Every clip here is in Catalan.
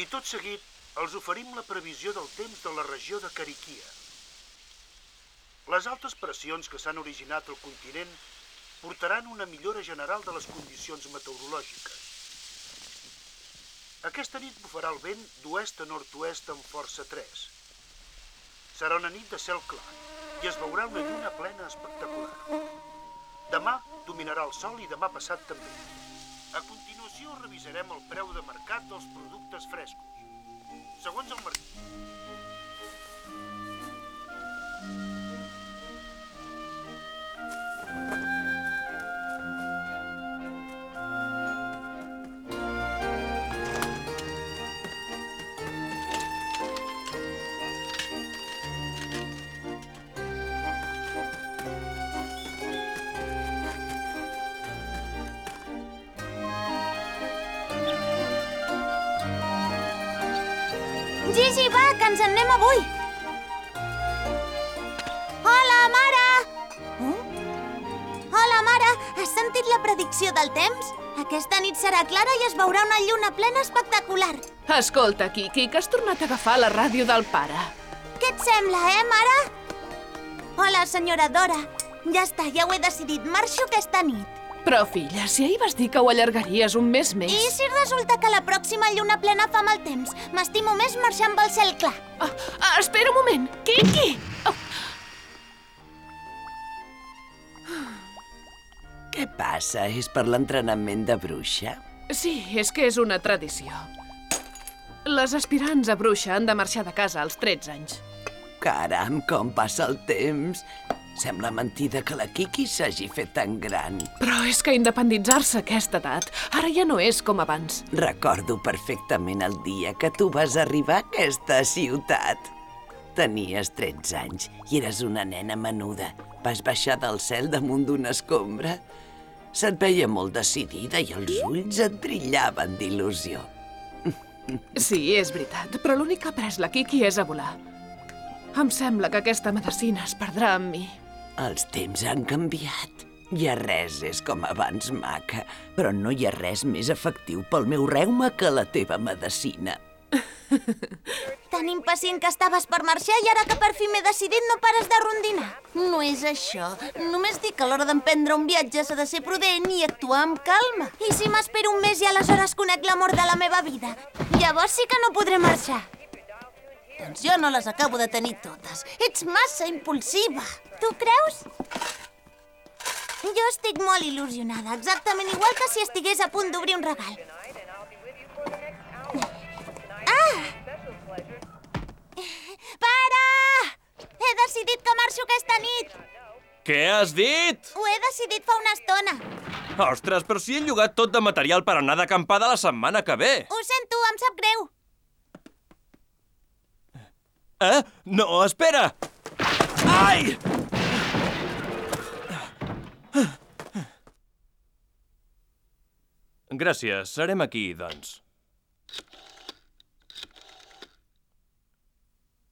I tot seguit els oferim la previsió del temps de la regió de Cariquia. Les altes pressions que s'han originat al continent portaran una millora general de les condicions meteorològiques. Aquesta nit bufarà el vent d'oest a nord-oest amb força 3. Serà una nit de cel clar i es veurà una lluna plena espectacular. Demà dominarà el sol i demà passat també. A continuació revisarem el preu de mercat dels productes frescos. Segons el mercat... anem avui. Hola, mare! Oh? Hola, mare! Has sentit la predicció del temps? Aquesta nit serà clara i es veurà una lluna plena espectacular. Escolta, Kiki, que has tornat a agafar la ràdio del pare. Què et sembla, eh, mare? Hola, senyora Dora. Ja està, ja ho he decidit. Marxo aquesta nit. Però, filla, si ahir vas dir que ho allargaries un mes més... I si resulta que la pròxima lluna plena fa mal temps? M'estimo més marxar amb el cel clar. Ah, ah, espera un moment! Kiki! Oh, Què passa? És per l'entrenament de bruixa? sí, és que és una tradició. Les aspirants a bruixa han de marxar de casa als 13 anys. Caram, com passa el temps! Sembla mentida que la Kiki s'hagi fet tan gran. Però és que independitzar-se a aquesta edat ara ja no és com abans. Recordo perfectament el dia que tu vas arribar a aquesta ciutat. Tenies 13 anys i eres una nena menuda. Vas baixar del cel damunt d'una escombra. Se't veia molt decidida i els ulls et brillaven d'il·lusió. Sí, és veritat, però l'únic que ha après la Kiki és a volar. Em sembla que aquesta medicina es perdrà amb mi. Els temps han canviat. Ja res és com abans, maca, però no hi ha res més efectiu pel meu reuma que la teva medicina. Tan impacient que estaves per marxar i ara que per fi m'he decidit no pares de rondinar. No és això. Només dic que a l'hora d'emprendre un viatge s'ha de ser prudent i actuar amb calma. I si m'espero un mes i aleshores conec l'amor de la meva vida? Llavors sí que no podré marxar. Doncs jo no les acabo de tenir totes. Ets massa impulsiva. Tu creus? Jo estic molt il·lusionada, exactament igual que si estigués a punt d'obrir un regal. Pare! He decidit que marxo aquesta nit. Què has dit? Ho he decidit fa una estona. Ostres, però si he llogat tot de material per anar d'acampada la setmana que ve. Ho sento, em sap greu. Eh? No, espera! Ai! Gràcies, serem aquí, doncs.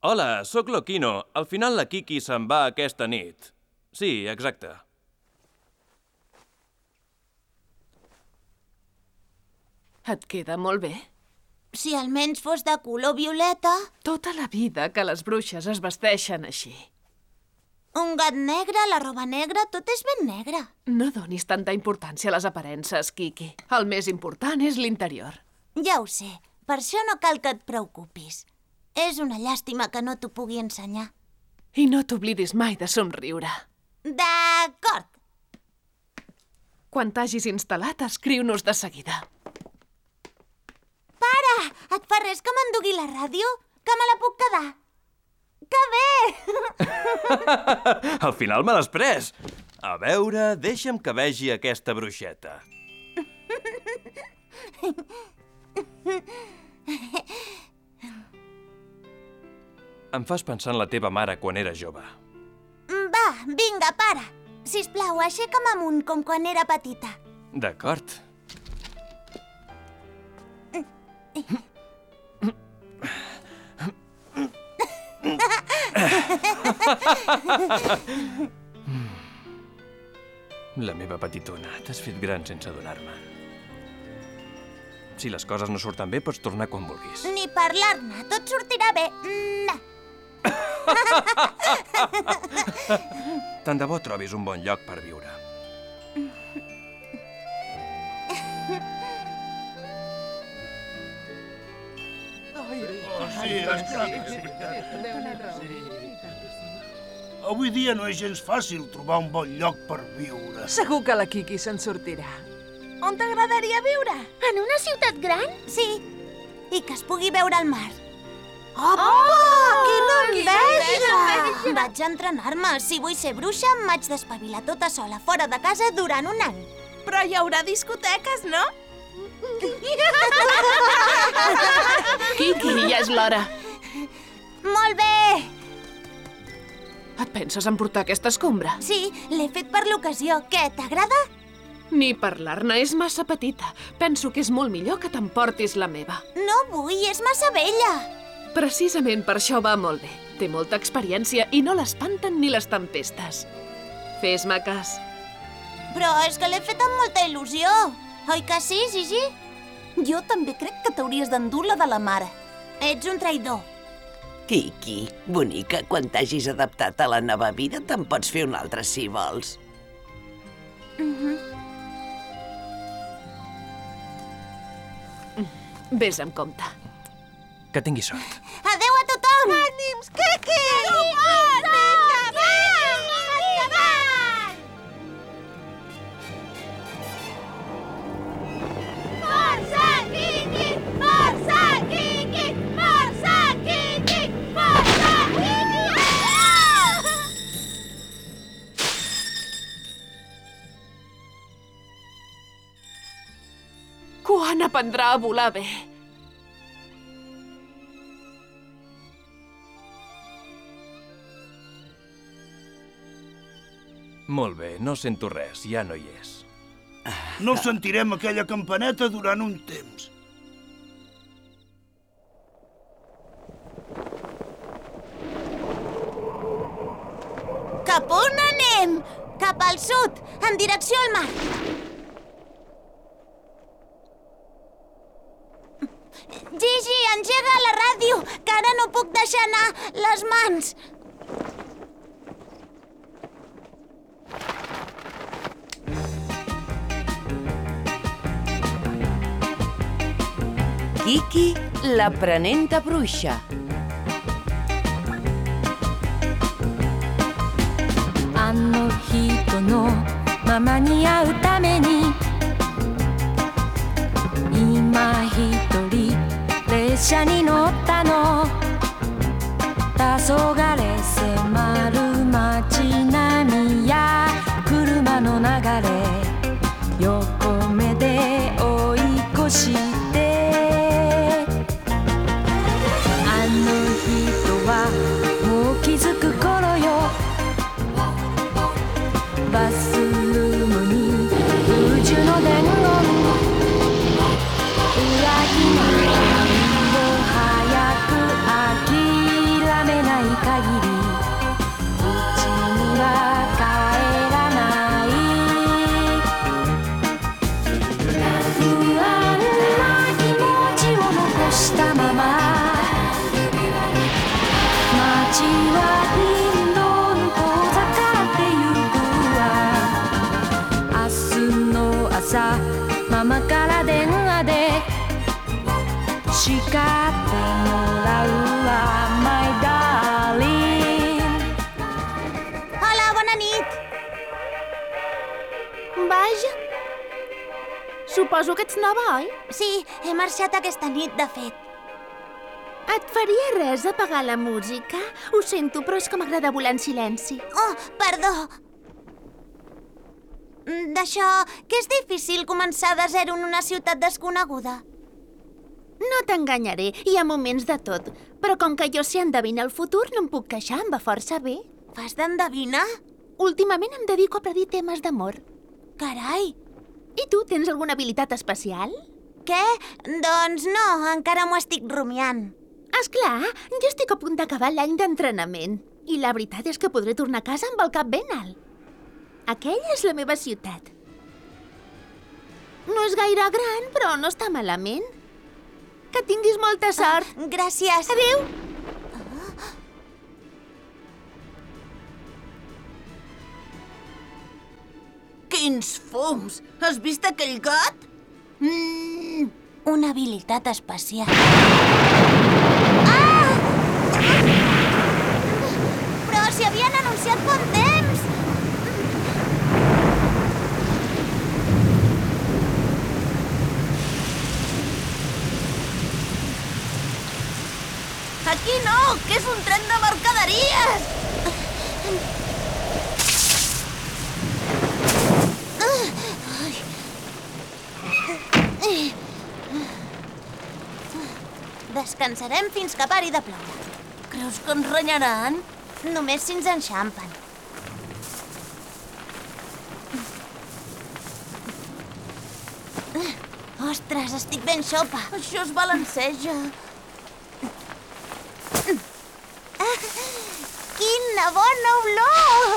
Hola, sóc l'Oquino. Al final la Kiki se'n va aquesta nit. Sí, exacte. Et queda molt bé? Si almenys fos de color violeta, Tota la vida que les bruixes es vesteixen així. un gat negre, la roba negra, tot és ben negre. No donis tanta importància a les aparences, Kiki. El més important és l'interior. Ja ho sé, per això no cal que et preocupis. És una llàstima que no t'ho pugui ensenyar. I no t'oblidis mai de somriure. D'acord. Quan t'hagis instal·lat, escriu-nos de seguida. Pare, et fa res que m'endugui la ràdio? Que me la puc quedar? Que bé! Al final me l'has pres. A veure, deixa'm que vegi aquesta bruixeta. Em fas pensar en la teva mare quan era jove. Va, vinga, pare. Sisplau, aixeca'm amunt com quan era petita. D'acord. La meva petitona, t'has fet gran sense adonar-me. Si les coses no surten bé, pots tornar quan vulguis. Ni parlar-ne, tot sortirà bé. Mm, Tant de bo trobis un bon lloc per viure. Sí, esclar que sí. Avui dia no és gens fàcil trobar un bon lloc per viure. Segur que la Kiki se'n sortirà. On t'agradaria viure? En una ciutat gran? Sí, i que es pugui veure el mar. Opa! quina enveja! Vaig entrenar-me. Si vull ser bruixa, m'haig d'espavilar tota sola fora de casa durant un any. Però hi haurà discoteques, no? Kiki, ja és l'hora. Molt bé! Et penses emportar aquesta escombra? Sí, l'he fet per l'ocasió. Què, t'agrada? Ni parlar-ne, és massa petita. Penso que és molt millor que t'emportis la meva. No vull, és massa vella. Precisament per això va molt bé. Té molta experiència i no l'espanten ni les tempestes. Fes-me cas. Però és que l'he fet amb molta il·lusió. Oi que sí, Gigi? Jo també crec que t'hauries d'endur la de la mare. Ets un traïdor. Kiki, bonica, quan t'hagis adaptat a la nova vida te'n pots fer una altra si vols. Vés amb compte. Que tinguis sort. Adeu a tothom! Ànims, Kiki! Kiki! Quan aprendrà a volar bé? Molt bé, no sento res, ja no hi és. No sentirem aquella campaneta durant un temps. Cap on anem? Cap al sud, en direcció al mar. Gigi, engega la ràdio, que ara no puc deixar anar les mans. Kiki, l'aprenenta bruixa. あの人のままに会うために今一人列車に乗ったの黄昏迫る街並みや車の流れ横目で追い越して слова. Suposo que ets nova, oi? Sí, he marxat aquesta nit, de fet. Et faria res apagar la música? Ho sento, però és que m'agrada volar en silenci. Oh, perdó. Mm, D'això, que és difícil començar de zero en una ciutat desconeguda. No t'enganyaré, hi ha moments de tot. Però com que jo sé endevinar el futur, no em puc queixar, em va força bé. Fas d'endevinar? Últimament em dedico a predir temes d'amor. Carai! I tu, tens alguna habilitat especial? Què? Doncs no, encara m'ho estic rumiant. És clar, jo estic a punt d'acabar l'any d'entrenament. I la veritat és que podré tornar a casa amb el cap ben alt. Aquella és la meva ciutat. No és gaire gran, però no està malament. Que tinguis molta sort. Gràcies. Adéu. Quins fums! Has vist aquell gat? Mm, una habilitat especial. Ah! Però si havien anunciat bon temps! Aquí no, que és un tren de mercaderies! Descansarem fins que pari de ploure. Creus que ens renyaran? Només si ens enxampen. Ostres, estic ben xopa. Això es balanceja. Quina bona olor!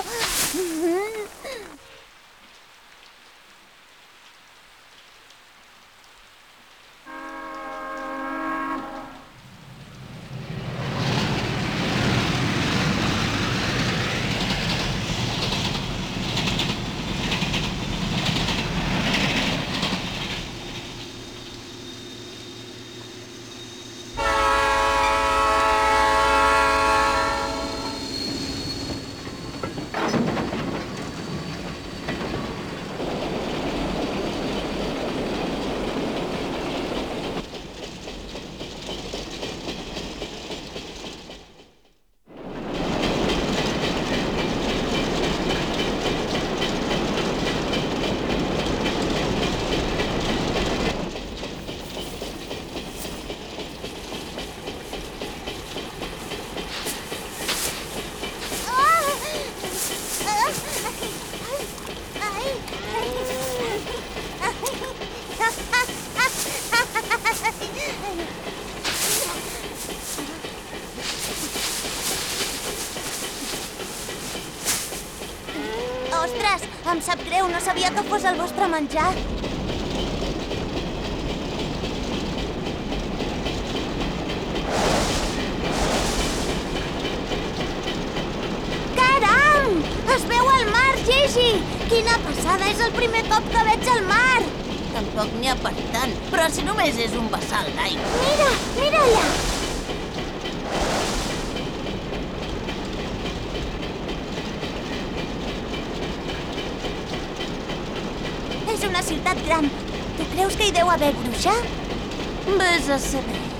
Ostres, em sap greu, no sabia que fos el vostre menjar. Caram! Es veu el mar, Gigi! Quina passada, és el primer cop que veig el mar! Tampoc n'hi ha per tant, però si només és un vessal d'aigua. Mira, mira allà! És una ciutat gran. Tu creus que hi deu haver bruixa? Ves a saber.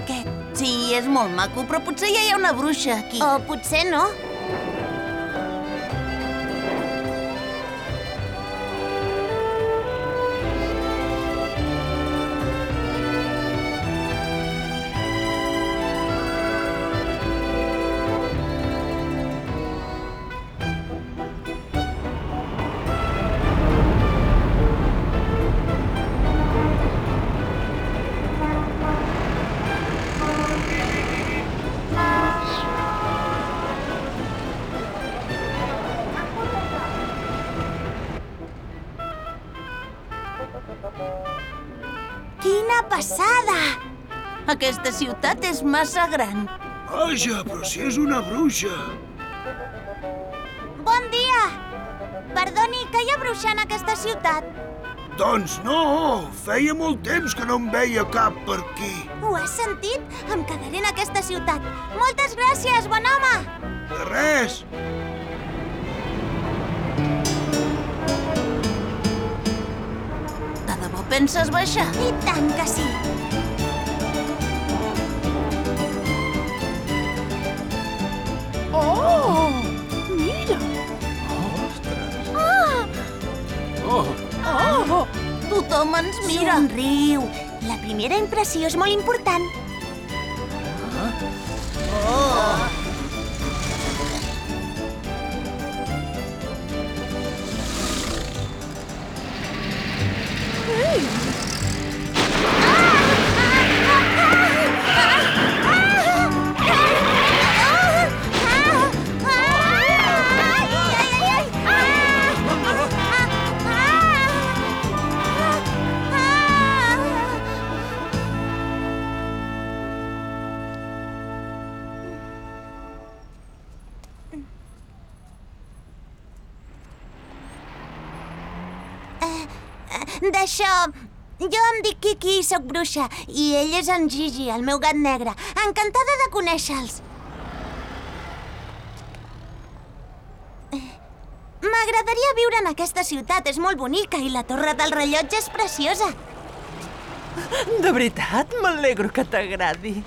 Aquest. Sí, és molt maco, però potser ja hi ha una bruixa aquí. O potser no. Aquesta ciutat és massa gran. Vaja, però si és una bruixa! Bon dia! Perdoni, que hi ha bruixa en aquesta ciutat? Doncs no, feia molt temps que no em veia cap per aquí. Ho has sentit? Em quedaré en aquesta ciutat. Moltes gràcies, bon home! De res! De debò penses baixar? I tant que sí! Tothom ens mira. Somriu. La primera impressió és molt important. I sóc bruixa, i ell és en Gigi, el meu gat negre. Encantada de conèixer-los. Eh, M'agradaria viure en aquesta ciutat, és molt bonica i la torre del rellotge és preciosa. De veritat, m'alegro que t'agradi.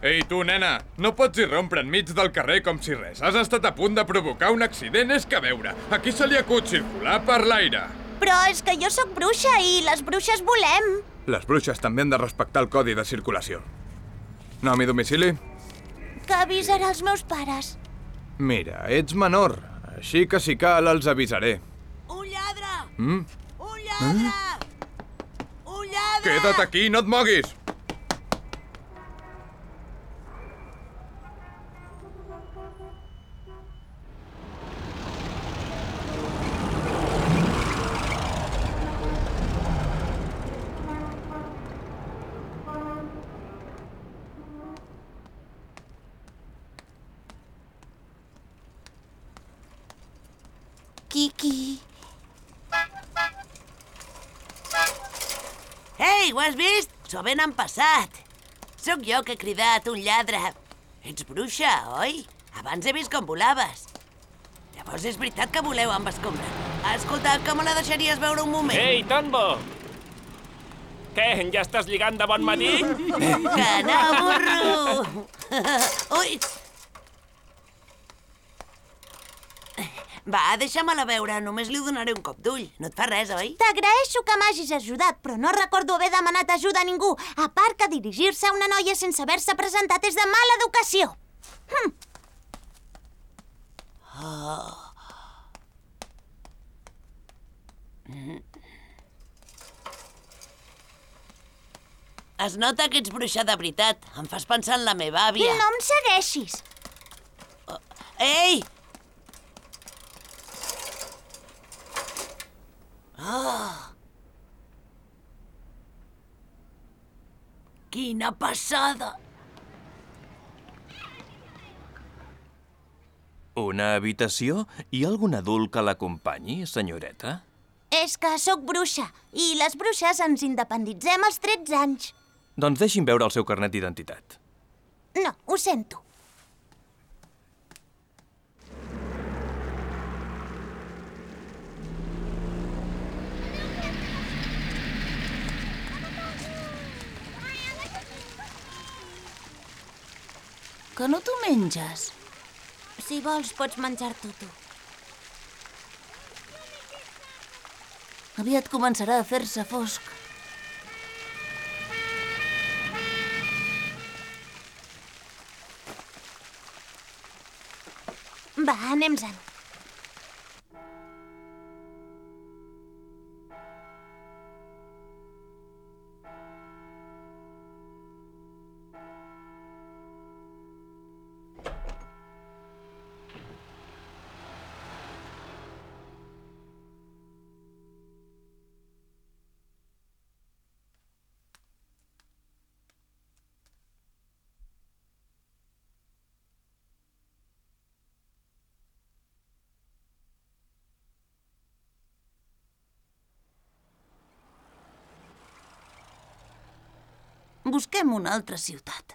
Ei, tu, nena, no pots irrompre enmig del carrer com si res. Has estat a punt de provocar un accident, és que veure. Aquí se li acut circular per l'aire. Però és que jo sóc bruixa i les bruixes volem. Les bruixes també han de respectar el codi de circulació. Nom i domicili? Que avisarà els meus pares. Mira, ets menor, així que si cal els avisaré. Un lladre! Mm? Un lladre! Un lladre! Queda't aquí, no et moguis! Kiki... Ei, ho has vist? S'ho ben han passat. Sóc jo que he cridat un lladre. Ets bruixa, oi? Abans he vist com volaves. Llavors és veritat que voleu amb escombra. Escolta, que me la deixaries veure un moment? Ei, Tombo! Què, ja estàs lligant de bon matí? Que no, burro! Ui! Va, deixa-me-la veure, només li donaré un cop d'ull. No et fa res, oi? T'agraeixo que m'hagis ajudat, però no recordo haver demanat ajuda a ningú. A part que dirigir-se a una noia sense haver-se presentat és de mala educació. Hm. Es nota que ets bruixa de veritat. Em fas pensar en la meva àvia. No em segueixis. Ei! Ah! Quina passada! Una habitació? Hi ha algun adult que l'acompanyi, senyoreta? És que sóc bruixa, i les bruixes ens independitzem als 13 anys. Doncs deixi'm veure el seu carnet d'identitat. No, ho sento. Que no t'ho menges? Si vols, pots menjar-t'ho tu. Aviat començarà a fer-se fosc. Va, anem-se'n. Busquem una altra ciutat.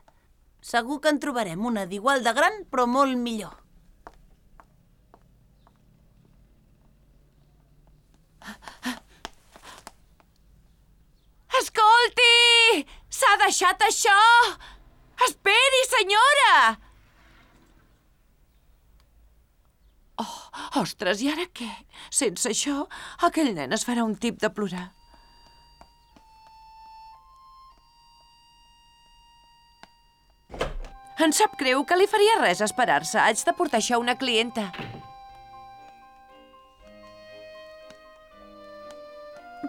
Segur que en trobarem una d'igual de gran, però molt millor. Escolti! S'ha deixat això! Esperi, senyora! Oh, ostres, i ara què? Sense això, aquell nen es farà un tip de plorar. Em sap greu que li faria res esperar-se. Haig de portar això a una clienta.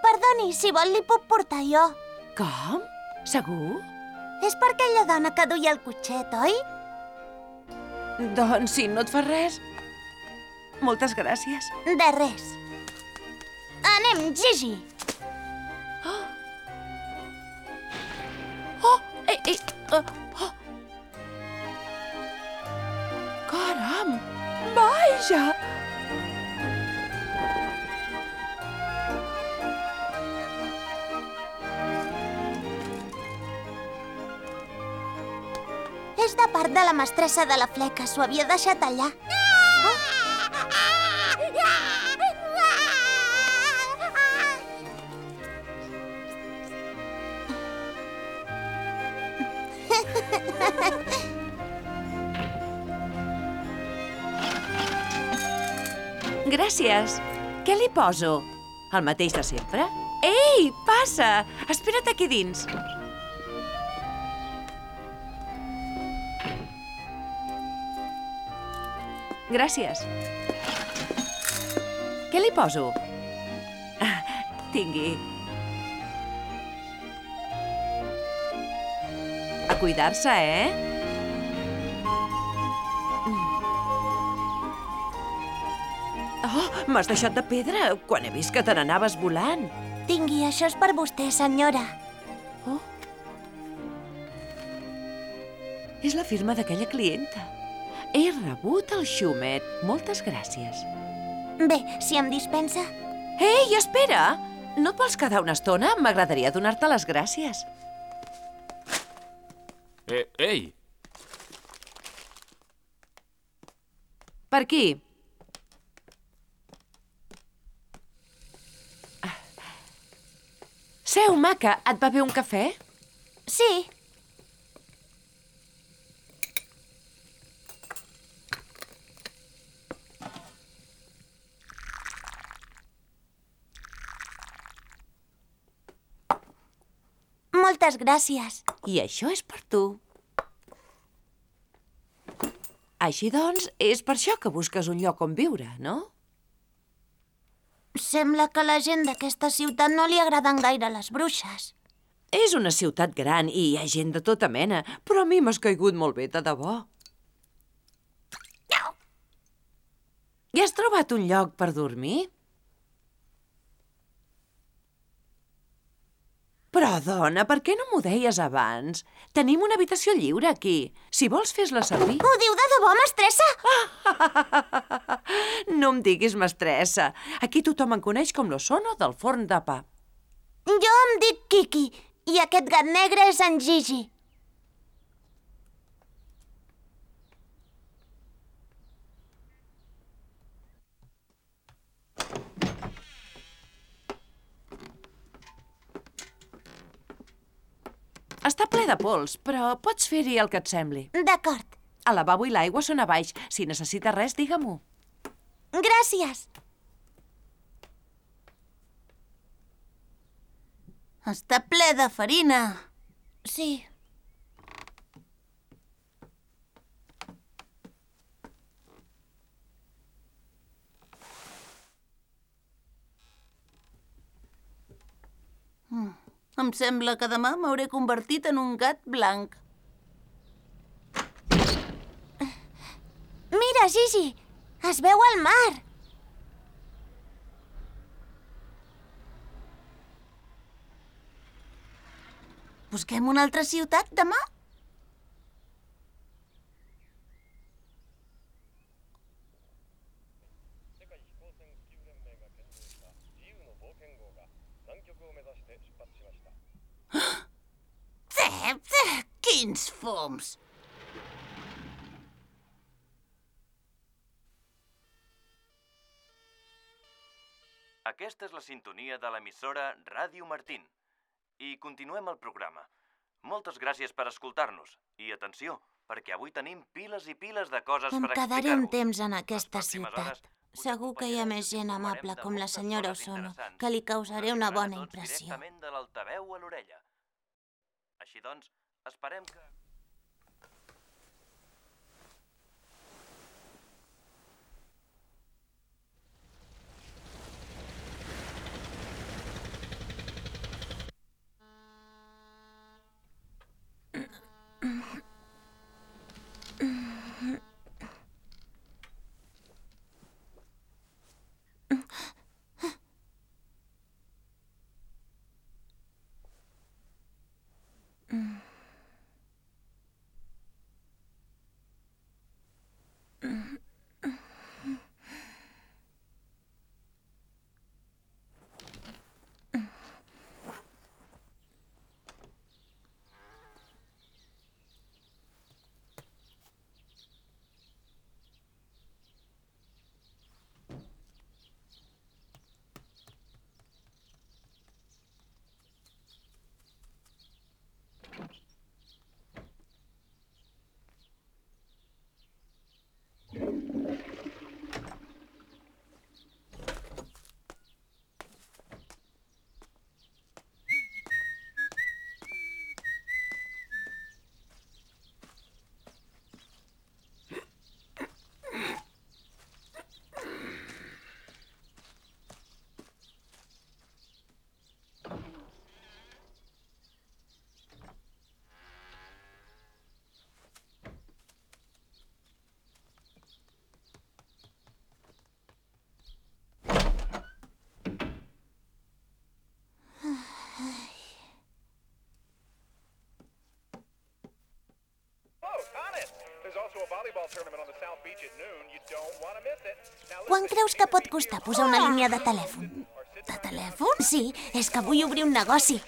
Perdoni, si vol li puc portar jo. Com? Segur? És per aquella dona que duia el cotxet, oi? Doncs si no et fa res... Moltes gràcies. De res. Anem, Gigi. Oh! Ei, ei, oh, oh. Caram! Vaja! És de part de la mestressa de la fleca. S'ho havia deixat allà. Gràcies. Què li poso? El mateix de sempre? Ei, passa! Espera't aquí dins. Gràcies. Què li poso? Tingui. A cuidar-se, eh? M'has deixat de pedra quan he vist que te n'anaves volant. Tingui, això és per vostè, senyora. Oh. És la firma d'aquella clienta. He rebut el xumet. Moltes gràcies. Bé, si em dispensa... Ei, espera! No et vols quedar una estona? M'agradaria donar-te les gràcies. Eh, ei! Per aquí. Seu, maca, et va bé un cafè? Sí. Moltes gràcies. I això és per tu. Així doncs, és per això que busques un lloc on viure, no? Sembla que a la gent d'aquesta ciutat no li agraden gaire les bruixes. És una ciutat gran i hi ha gent de tota mena, però a mi m'has caigut molt bé, de debò. I has trobat un lloc per dormir? Però, dona, per què no m'ho deies abans? Tenim una habitació lliure aquí. Si vols, fes-la servir. Ho diu de debò, mestressa? No em diguis mestressa. Aquí tothom em coneix com l'Osono del forn de pa. Jo em dic Kiki i aquest gat negre és en Gigi. Està ple de pols, però pots fer-hi el que et sembli. D'acord. El lavabo i l'aigua són a baix. Si necessita res, digue-m'ho. Gràcies. Està ple de farina. Sí. Mm. Em sembla que demà m'hauré convertit en un gat blanc. Mira, Gigi! Es veu al mar! Busquem una altra ciutat demà? Quins fums! Aquesta és la sintonia de l'emissora Ràdio Martín. I continuem el programa. Moltes gràcies per escoltar-nos. I atenció, perquè avui tenim piles i piles de coses Em per quedaré un explicar-vos. temps en aquesta ciutat. hores Segur que hi ha més gent amable com la senyora Osono, que li causaré una bona tots impressió. Directament de l'altaveu a l'orella. Així doncs, esperem que... Quan creus que pot costar posar una línia de telèfon? De telèfon? Sí, és que vull obrir un negoci.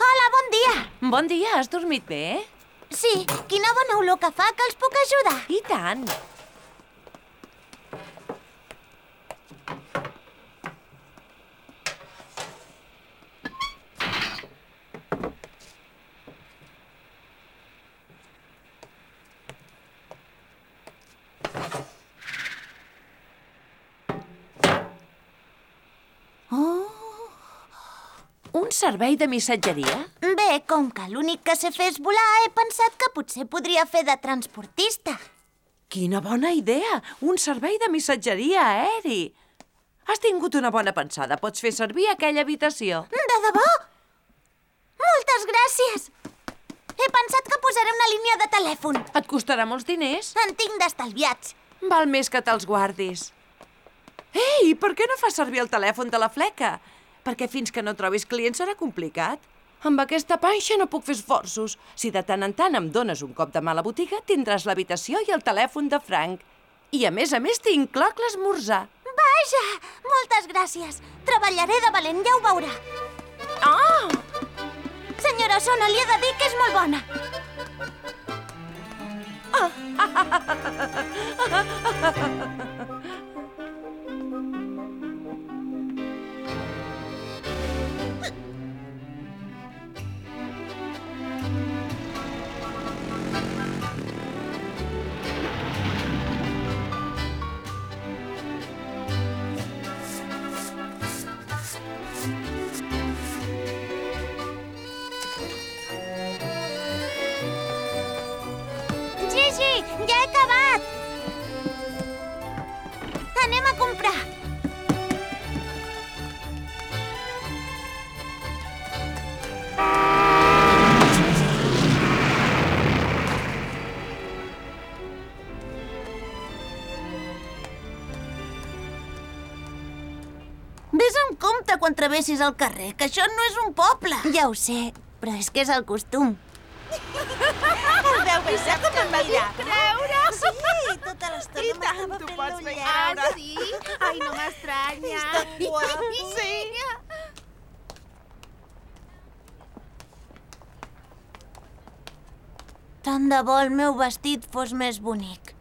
Hola, bon dia! Bon dia, has dormit bé? Sí, quina bona olor que fa, que els puc ajudar. I tant. Oh. Un servei de missatgeria? Bé, com que l'únic que sé fer és volar, he pensat que potser podria fer de transportista. Quina bona idea! Un servei de missatgeria aeri! Has tingut una bona pensada. Pots fer servir aquella habitació. De debò? Moltes gràcies! He pensat que posaré una línia de telèfon. Et costarà molts diners? En tinc d'estalviats. Val més que te'ls guardis. Ei, per què no fas servir el telèfon de la fleca? Perquè fins que no trobis clients serà complicat. Amb aquesta panxa no puc fer esforços. Si de tant en tant em dones un cop de mà a la botiga, tindràs l'habitació i el telèfon de Frank. I a més a més t'incloc l'esmorzar. Vaja! Moltes gràcies. Treballaré de valent, ja ho veurà. Ah! Senyora Sona, li he de dir que és molt bona. Gigi, travessis el carrer, que això no és un poble. Ja ho sé, però és que és el costum. El veu que sap que em mirava. Creure? Sí, tota l'estona I tant, m'estava fent pots fer l'ullet. Ah, sí? Ai, no m'estranya. És tan guapo. Sí. Tant de bo el meu vestit fos més bonic.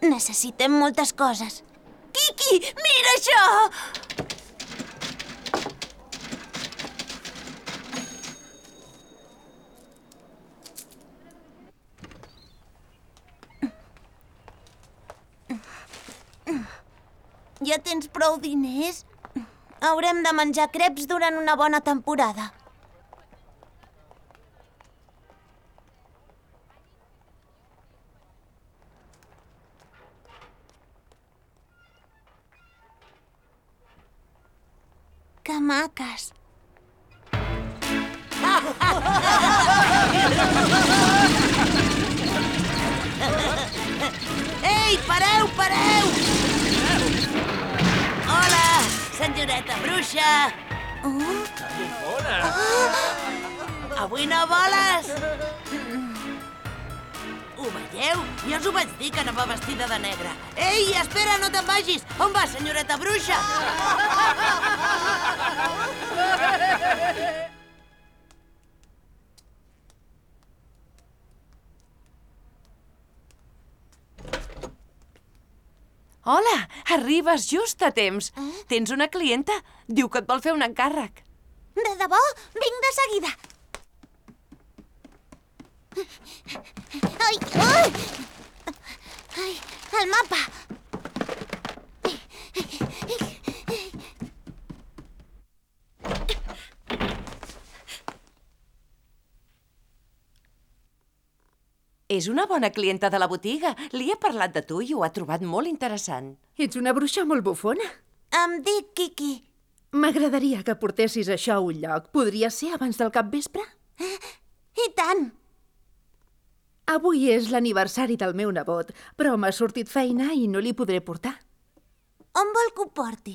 Necessitem moltes coses. Kiki, mira això! Ja tens prou diners? Haurem de menjar creps durant una bona temporada. Que maques. Ei, pareu, pareu! Hola, senyoreta bruixa. Bona! Avui no voles? Ho veieu? Ja us ho vaig dir que anava vestida de negre. Ei, espera, no te'n vagis! On vas, senyoreta bruixa? Hola, arribes just a temps. Tens una clienta? Diu que et vol fer un encàrrec. De debò? Vinc de seguida. Ai, ai! Ai, el mapa. És una bona clienta de la botiga. Li he parlat de tu i ho ha trobat molt interessant. Ets una bruixa molt bufona. Em dic Kiki. M'agradaria que portessis això a un lloc. Podria ser abans del capvespre? I tant. Avui és l'aniversari del meu nebot, però m'ha sortit feina i no li podré portar. On vol que ho porti?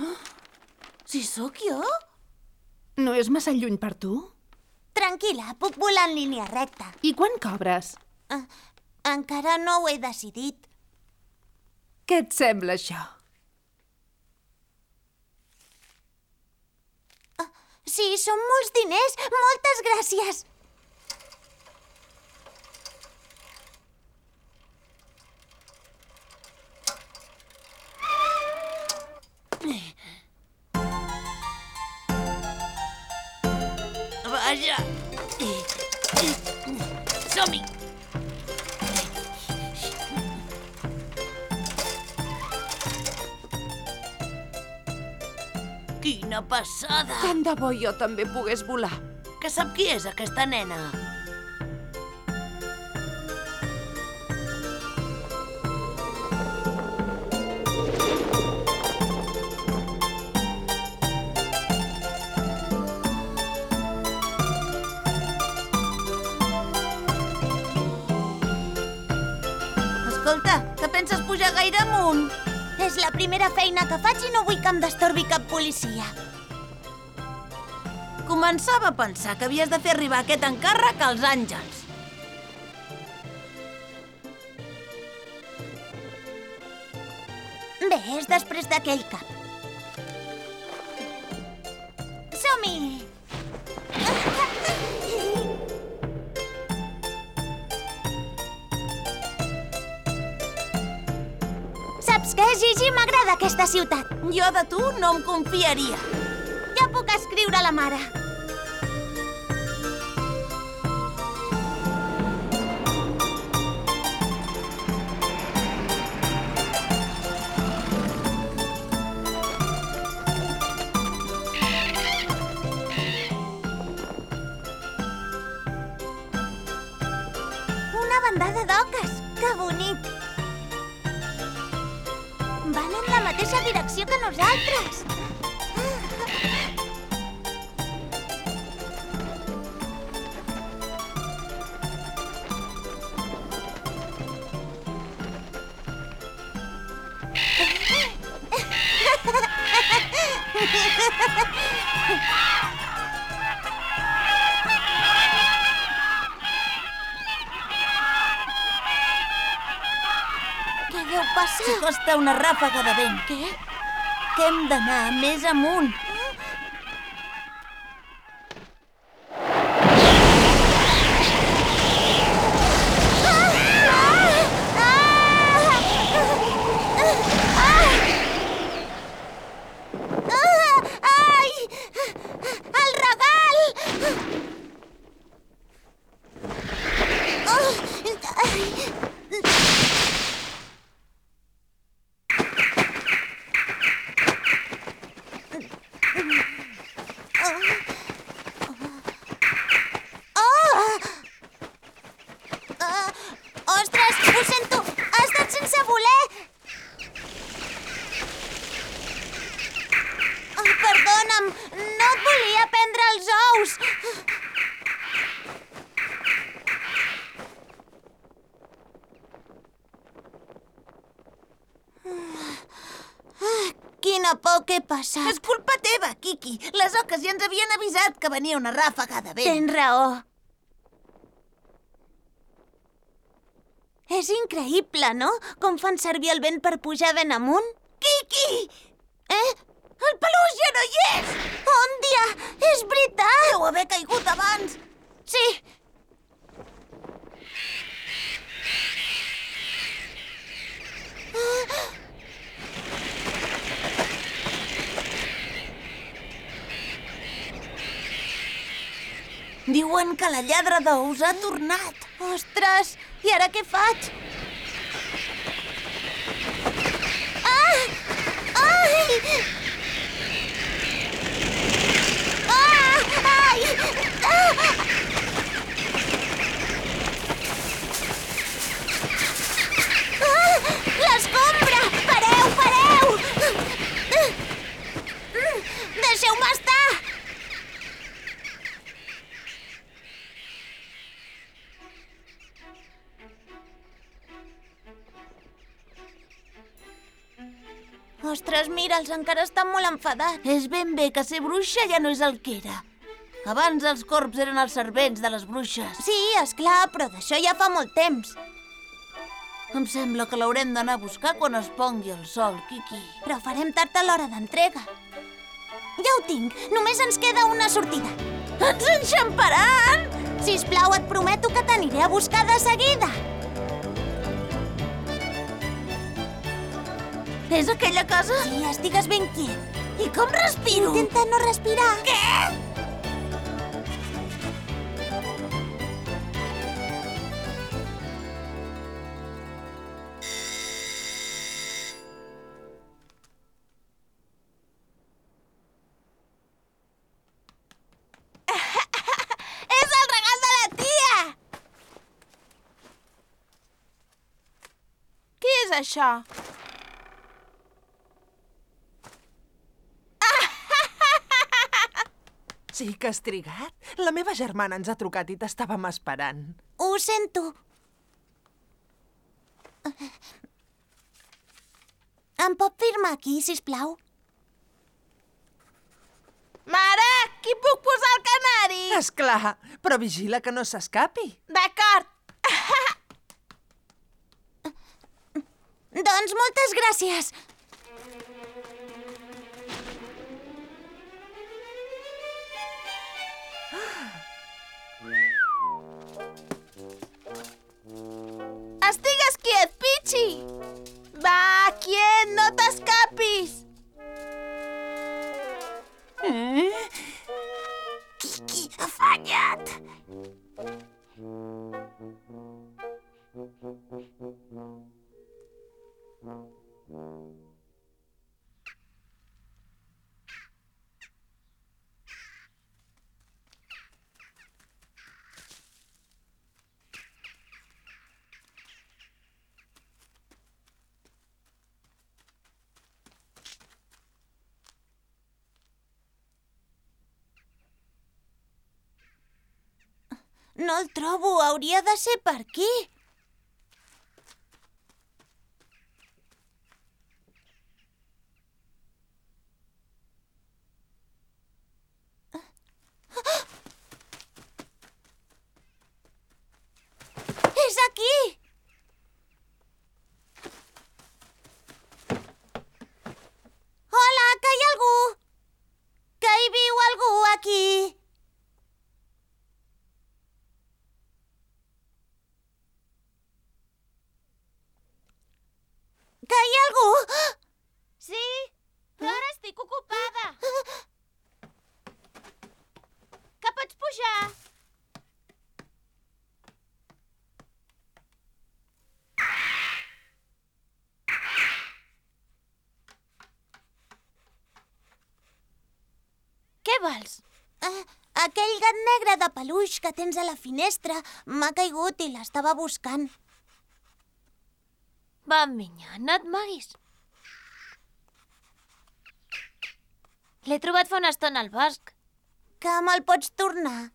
Oh, si sóc jo? No és massa lluny per tu? Tranquil·la, puc volar en línia recta. I quan cobres? Uh, encara no ho he decidit. Què et sembla això? Sí, són molts diners. Moltes gràcies. Vaja. Som-hi. Quina passada! Tant de bo jo també pogués volar. Que sap qui és aquesta nena? Primera feina que faig i no vull que em destorbi cap policia. Començava a pensar que havies de fer arribar aquest encàrrec als àngels. Bé, és després d'aquell cap. Gigi? M'agrada aquesta ciutat. Jo de tu no em confiaria. Ja puc escriure a la mare. Mateixa direcció que nosaltres. Passa? Si costa una ràfaga de vent. Què? Que hem d'anar més amunt. Ai! El regal! Oh, ai. Oh! Ah, ostres, ho sento, ha estat sense voler. Oh, perdona'm, no et volia prendre els ous. Ah, Quina por que he passat. És culpa teva, Kiki. Les oques ja ens havien avisat que venia una ràfaga de vent. Tens raó. És increïble, no? Com fan servir el vent per pujar ben amunt? Kiki! Eh? El peluix ja no hi és! On dia? És veritat! Deu haver caigut abans. Sí. Diuen que la lladra d'ous ha tornat. Ostres, i ara què faig? Ah! Ai! Ah! Ai! Ah! Ah! Pareu, pareu! Mm, Deixeu-me estar! Ostres, mira'ls, encara estan molt enfadats. És ben bé que ser bruixa ja no és el que era. Abans els corps eren els servents de les bruixes. Sí, és clar, però d'això ja fa molt temps. Em sembla que l'haurem d'anar a buscar quan es pongui el sol, Kiki. Però farem tard a l'hora d'entrega. Ja ho tinc, només ens queda una sortida. Ens enxamparan! Sisplau, et prometo que t'aniré a buscar de seguida. És aquella casa? Sí, estigues ben quiet. I com respiro? Intenta no respirar. Què? És el regal de la tia! Què és això? Sí que has trigat. La meva germana ens ha trucat i t'estàvem esperant. Ho sento. Em pot firmar aquí, si plau? Mare, qui puc posar el canari? És clar, però vigila que no s'escapi. D'acord. Doncs moltes gràcies. Estigues quiet, Pichi! Va, quiet, no t'escapis! Kiki, afanya't! No el trobo, hauria de ser per aquí. Que hi ha algú? Sí, però ara estic ocupada. Que pots pujar? Què vols? Uh, aquell gat negre de peluix que tens a la finestra m'ha caigut i l'estava buscant. Va, minya, no et moguis. L'he trobat fa una estona al bosc. Que me'l pots tornar?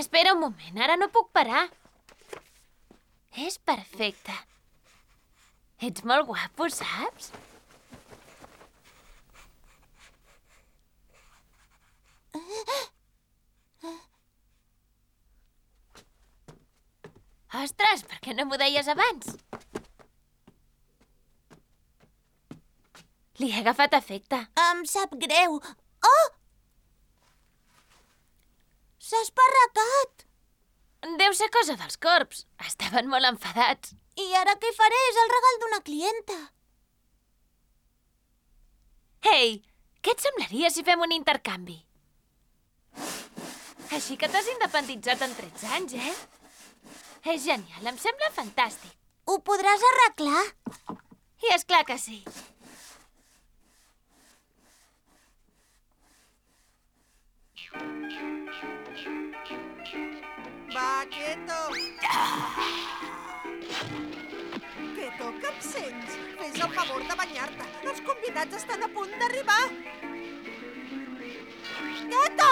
Espera un moment, ara no puc parar. És perfecte. Ets molt guapo, saps? Ostres, per què no m'ho deies abans? Li he agafat efecte. Em sap greu. Oh! S'ha esparracat. Deu ser cosa dels corps. Estaven molt enfadats. I ara què faré? És el regal d'una clienta. Ei, què et semblaria si fem un intercanvi? Així que t'has independitzat en 13 anys, eh? És genial, em sembla fantàstic. Ho podràs arreglar? I és clar que sí. Va, quieto! Quieto, que em sents? Fes el favor de banyar-te. Els convidats estan a punt d'arribar. Quieto!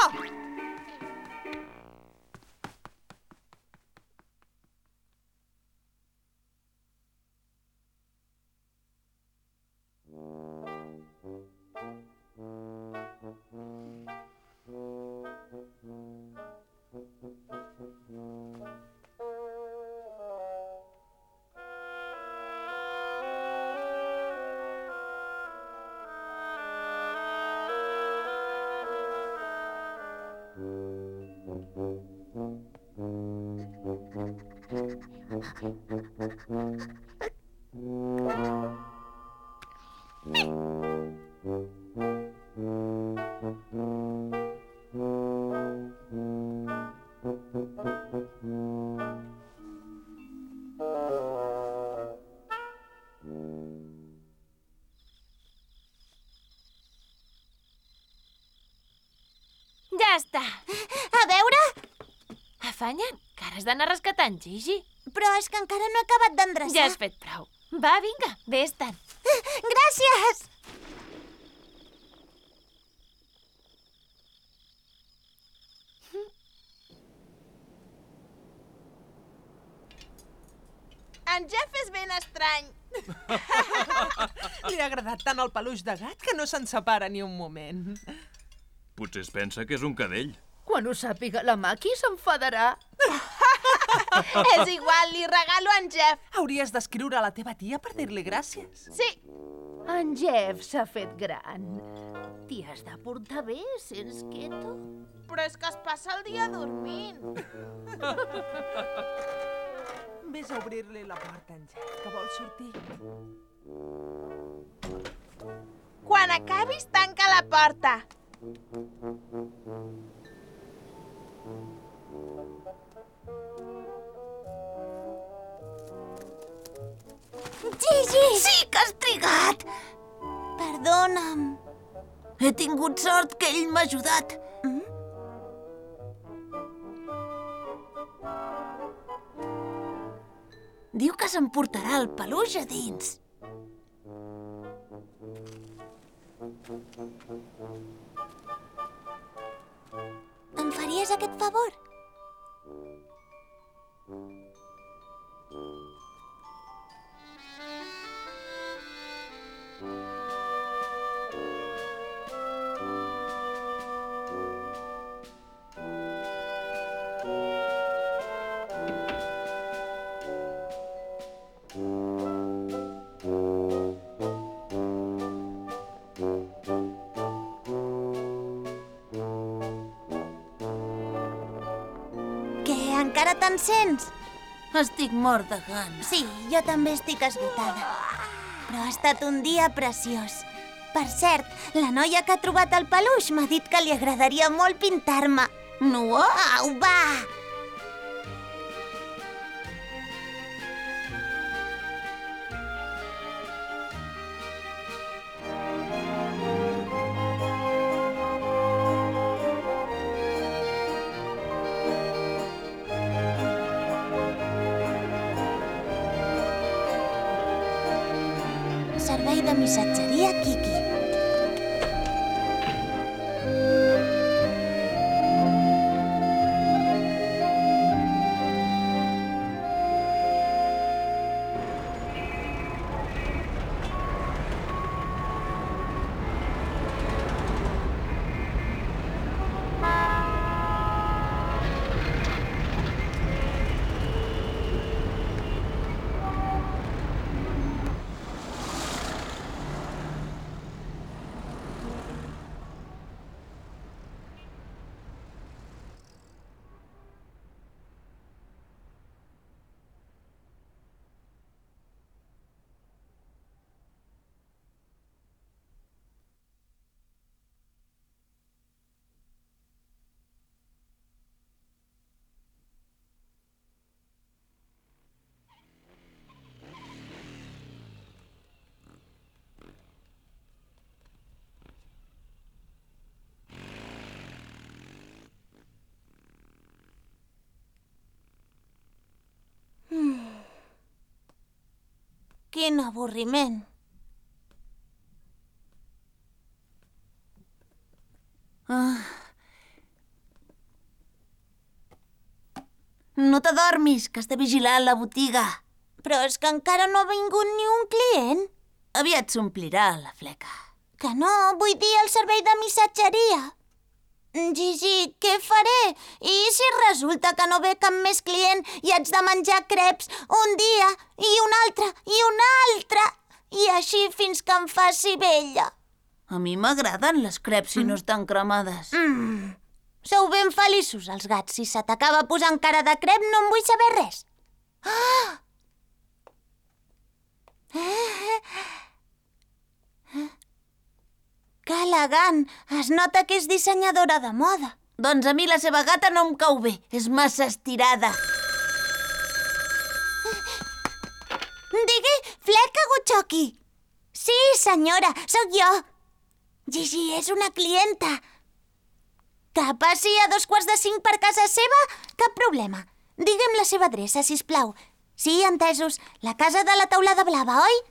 Thank you. D'anar rescatant Gigi. Però és que encara no he acabat d'endreçar. Ja has fet prou. Va, vinga, vés-te'n. Gràcies! En Jeff és ben estrany. Li ha agradat tant el peluix de gat que no se'n separa ni un moment. Potser es pensa que és un cadell. Quan ho sàpiga la Maki s'enfadarà. és igual, li regalo a en Jeff. Hauries d'escriure a la teva tia per dir-li gràcies. Sí. En Jeff s'ha fet gran. T'hi has de portar bé, sents quieto? Però és que es passa el dia dormint. Ves a obrir-li la porta, en Jeff, que vol sortir. Quan acabis, tanca la porta. Gigi! Sí que has trigat! Perdona'm. He tingut sort que ell m'ha ajudat. Diu que s'emportarà el peluix a dins. Em faries aquest favor? Estic mort de gana. Sí, jo també estic esgotada. Però ha estat un dia preciós. Per cert, la noia que ha trobat el peluix m'ha dit que li agradaria molt pintar-me. No, au, va! Quin avorriment. Ah. No t'adormis, que has de vigilar la botiga. Però és que encara no ha vingut ni un client. Aviat s'omplirà la fleca. Que no, vull dir el servei de missatgeria. Gigi, què faré? I si resulta que no ve cap més client i haig de menjar creps un dia i un altre i un altre i així fins que em faci vella? A mi m'agraden les creps si no estan cremades. Mm. Sou ben feliços, els gats. Si se t'acaba posant cara de crep, no en vull saber res. Ah! Que elegant! Es nota que és dissenyadora de moda. Doncs a mi la seva gata no em cau bé. És massa estirada. Digui, fleca Guchoki. Sí, senyora, sóc jo. Gigi és una clienta. Que passi a dos quarts de cinc per casa seva? Cap problema. Digue'm la seva adreça, si plau. Sí, entesos. La casa de la taulada blava, oi?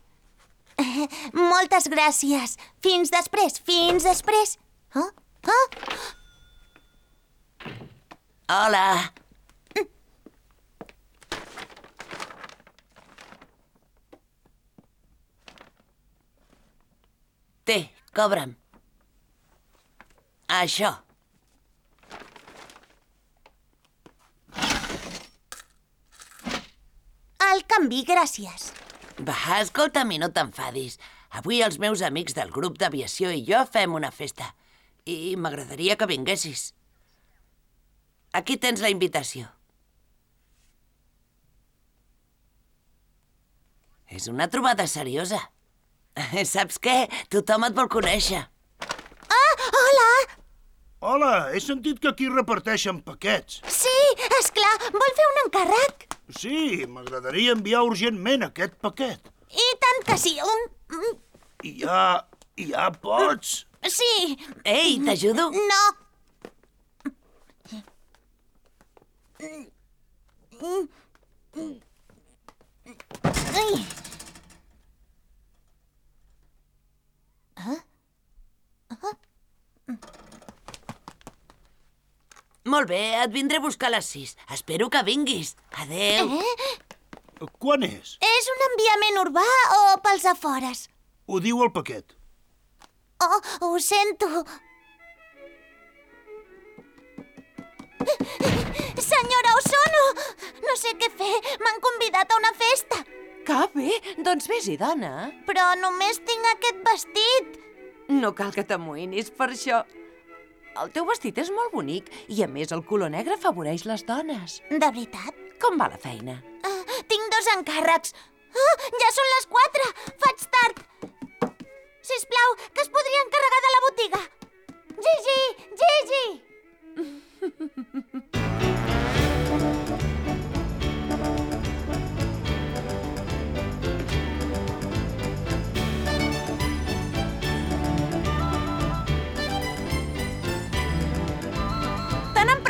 Moltes gràcies. Fins després, fins després. Oh? Oh? Hola. Té, cobra'm. Això. El canvi, gràcies. Va, escolta'm i no t'enfadis. Avui els meus amics del grup d'aviació i jo fem una festa. I m'agradaria que vinguessis. Aquí tens la invitació. És una trobada seriosa. Saps què? Tothom et vol conèixer. Ah, hola! Hola, he sentit que aquí reparteixen paquets. Sí, és clar. Vol fer un encàrrec? Sí, m'agradaria enviar urgentment aquest paquet. I tant que sí. Un... I ja... i ja pots. Sí. Ei, t'ajudo? No. Ai. Ah? Ah? Molt bé, et vindré a buscar a les sis. Espero que vinguis. Adeu. Eh? Quan és? És un enviament urbà o pels afores? Ho diu el paquet. Oh, ho sento. Senyora Osono! No sé què fer. M'han convidat a una festa. Que bé, doncs vés-hi, dona. Però només tinc aquest vestit. No cal que t'amoïnis per això. El teu vestit és molt bonic i, a més, el color negre afavoreix les dones. De veritat? Com va la feina? Uh, dos encàrrecs. Oh, ja són les quatre! Faig tard! Sisplau, que es podria encarregar de la botiga? Gigi! Gigi!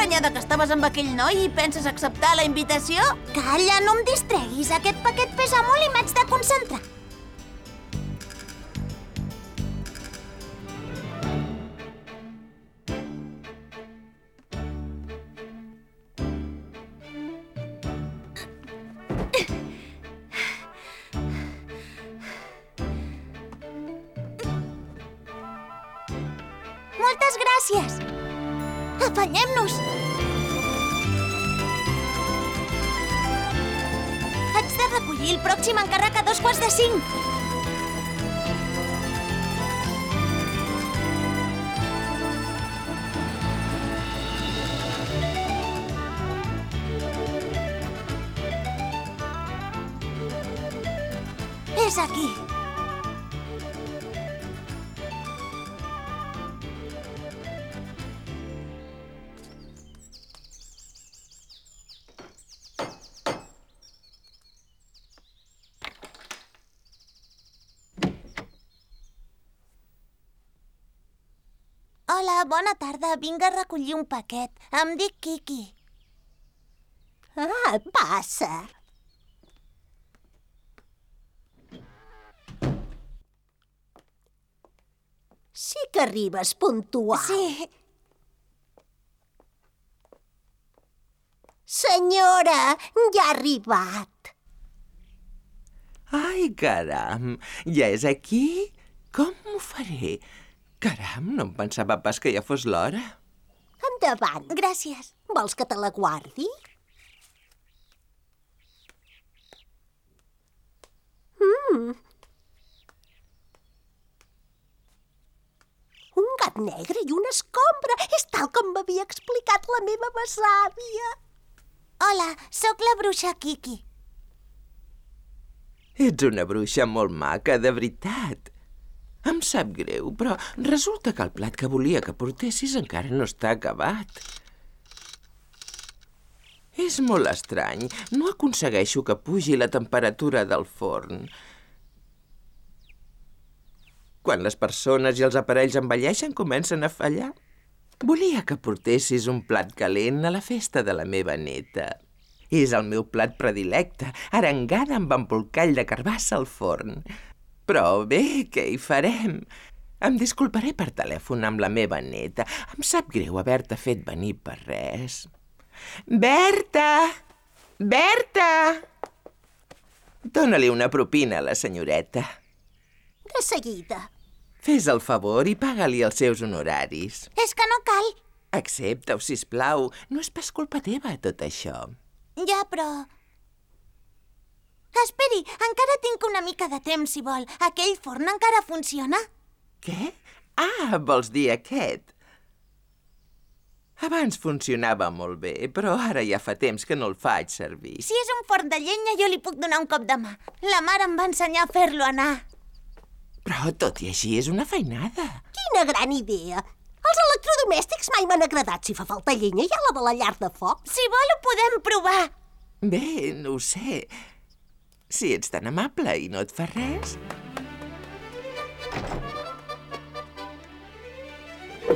Emprenyada que estaves amb aquell noi i penses acceptar la invitació? Calla, no em distreguis. Aquest paquet pesa molt i m'haig de concentrar. Bona tarda. Vinc a recollir un paquet. Em dic Kiki. Ah, passa. Sí que arribes puntual. Sí. Senyora, ja ha arribat. Ai, caram, ja és aquí? Com m'ho faré? Caram, no em pensava pas que ja fos l'hora. Endavant. Gràcies. Vols que te la guardi? Mm. Un gat negre i una escombra. És tal com m'havia explicat la meva besàvia. Hola, sóc la bruixa Kiki. Ets una bruixa molt maca, de veritat. Em sap greu, però resulta que el plat que volia que portessis encara no està acabat. És molt estrany. No aconsegueixo que pugi la temperatura del forn. Quan les persones i els aparells envelleixen, comencen a fallar. Volia que portessis un plat calent a la festa de la meva neta. És el meu plat predilecte, arengada amb embolcall de carbassa al forn. Però bé, què hi farem? Em disculparé per telèfon amb la meva neta. Em sap greu haver-te fet venir per res. Berta! Berta! Dóna-li una propina a la senyoreta. De seguida. Fes el favor i paga-li els seus honoraris. És que no cal. Accepta-ho, sisplau. No és pas culpa teva, tot això. Ja, però... Esperi, encara tinc una mica de temps, si vol. Aquell forn encara funciona? Què? Ah, vols dir aquest? Abans funcionava molt bé, però ara ja fa temps que no el faig servir. Si és un forn de llenya, jo li puc donar un cop de mà. La mare em va ensenyar a fer-lo anar. Però tot i així és una feinada. Quina gran idea. Els electrodomèstics mai m'han agradat. Si fa falta llenya, hi ha la de la llar de foc. Si vol, ho podem provar. Bé, no ho sé. Si ets tan amable i no et fa res...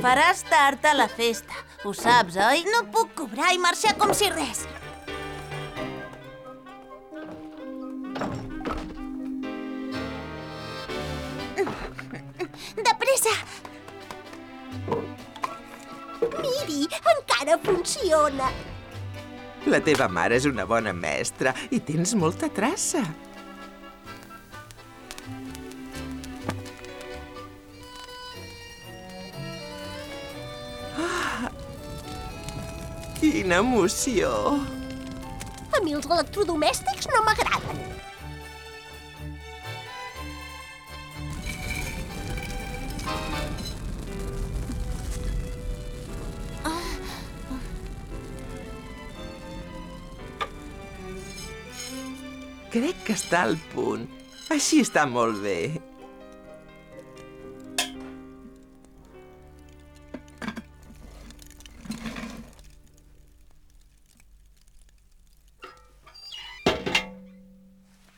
Faràs tard a la festa. Ho saps, oi? No puc cobrar i marxar com si res. De pressa! Miri, encara funciona. La teva mare és una bona mestra i tens molta traça. Ah, quina emoció! A mi els electrodomèstics no m'agraden. Crec que està al punt. Així està molt bé.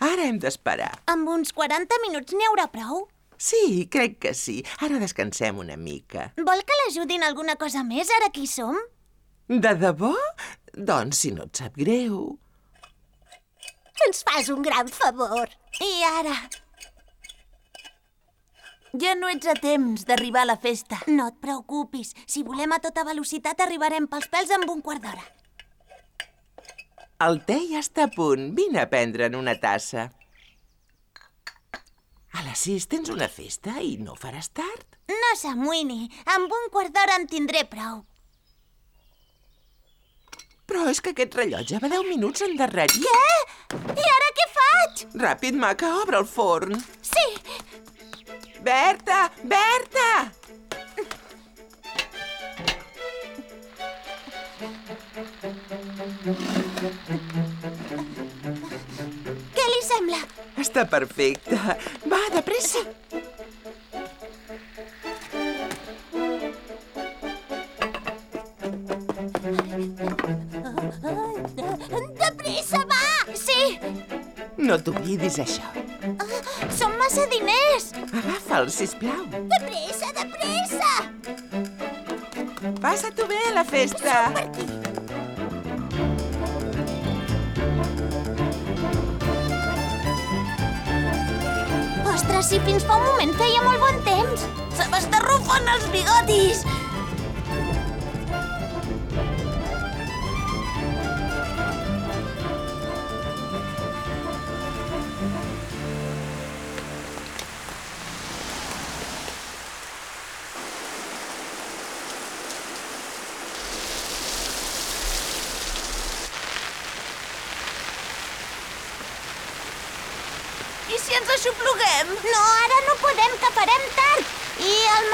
Ara hem d'esperar. Amb uns 40 minuts n'hi haurà prou? Sí, crec que sí. Ara descansem una mica. Vol que l'ajudin alguna cosa més, ara que hi som? De debò? Doncs, si no et sap greu... Ens fas un gran favor. I ara? Ja no ets a temps d'arribar a la festa. No et preocupis. Si volem a tota velocitat, arribarem pels pèls amb un quart d'hora. El te ja està a punt. Vine a prendre'n una tassa. A les sis tens una festa i no faràs tard. No s'amoïni. Amb un quart d'hora en tindré prou. Però és que aquest rellotge va 10 minuts endarrerit. Què? I ara què faig? Ràpid, maca, obre el forn. Sí. Berta! Berta! Què li sembla? Està perfecte. Va, de pressa. De pressa, va! Sí! No t'oblidis això. Ah, són massa diners! Agafa'l, sisplau. De pressa, de pressa! Passa-t'ho bé a la festa. Ostres, si fins fa un moment feia molt bon temps! Se m'estarrufen els bigotis!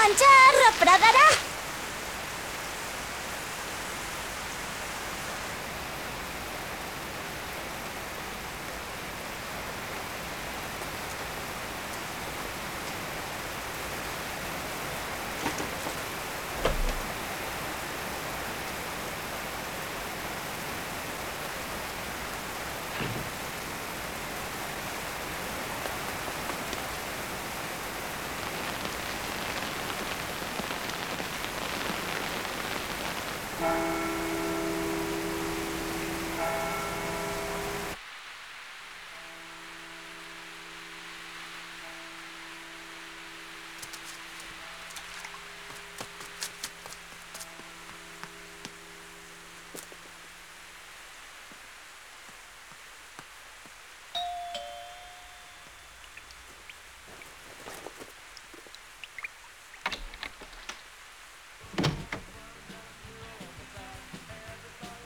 Menjar refredarà.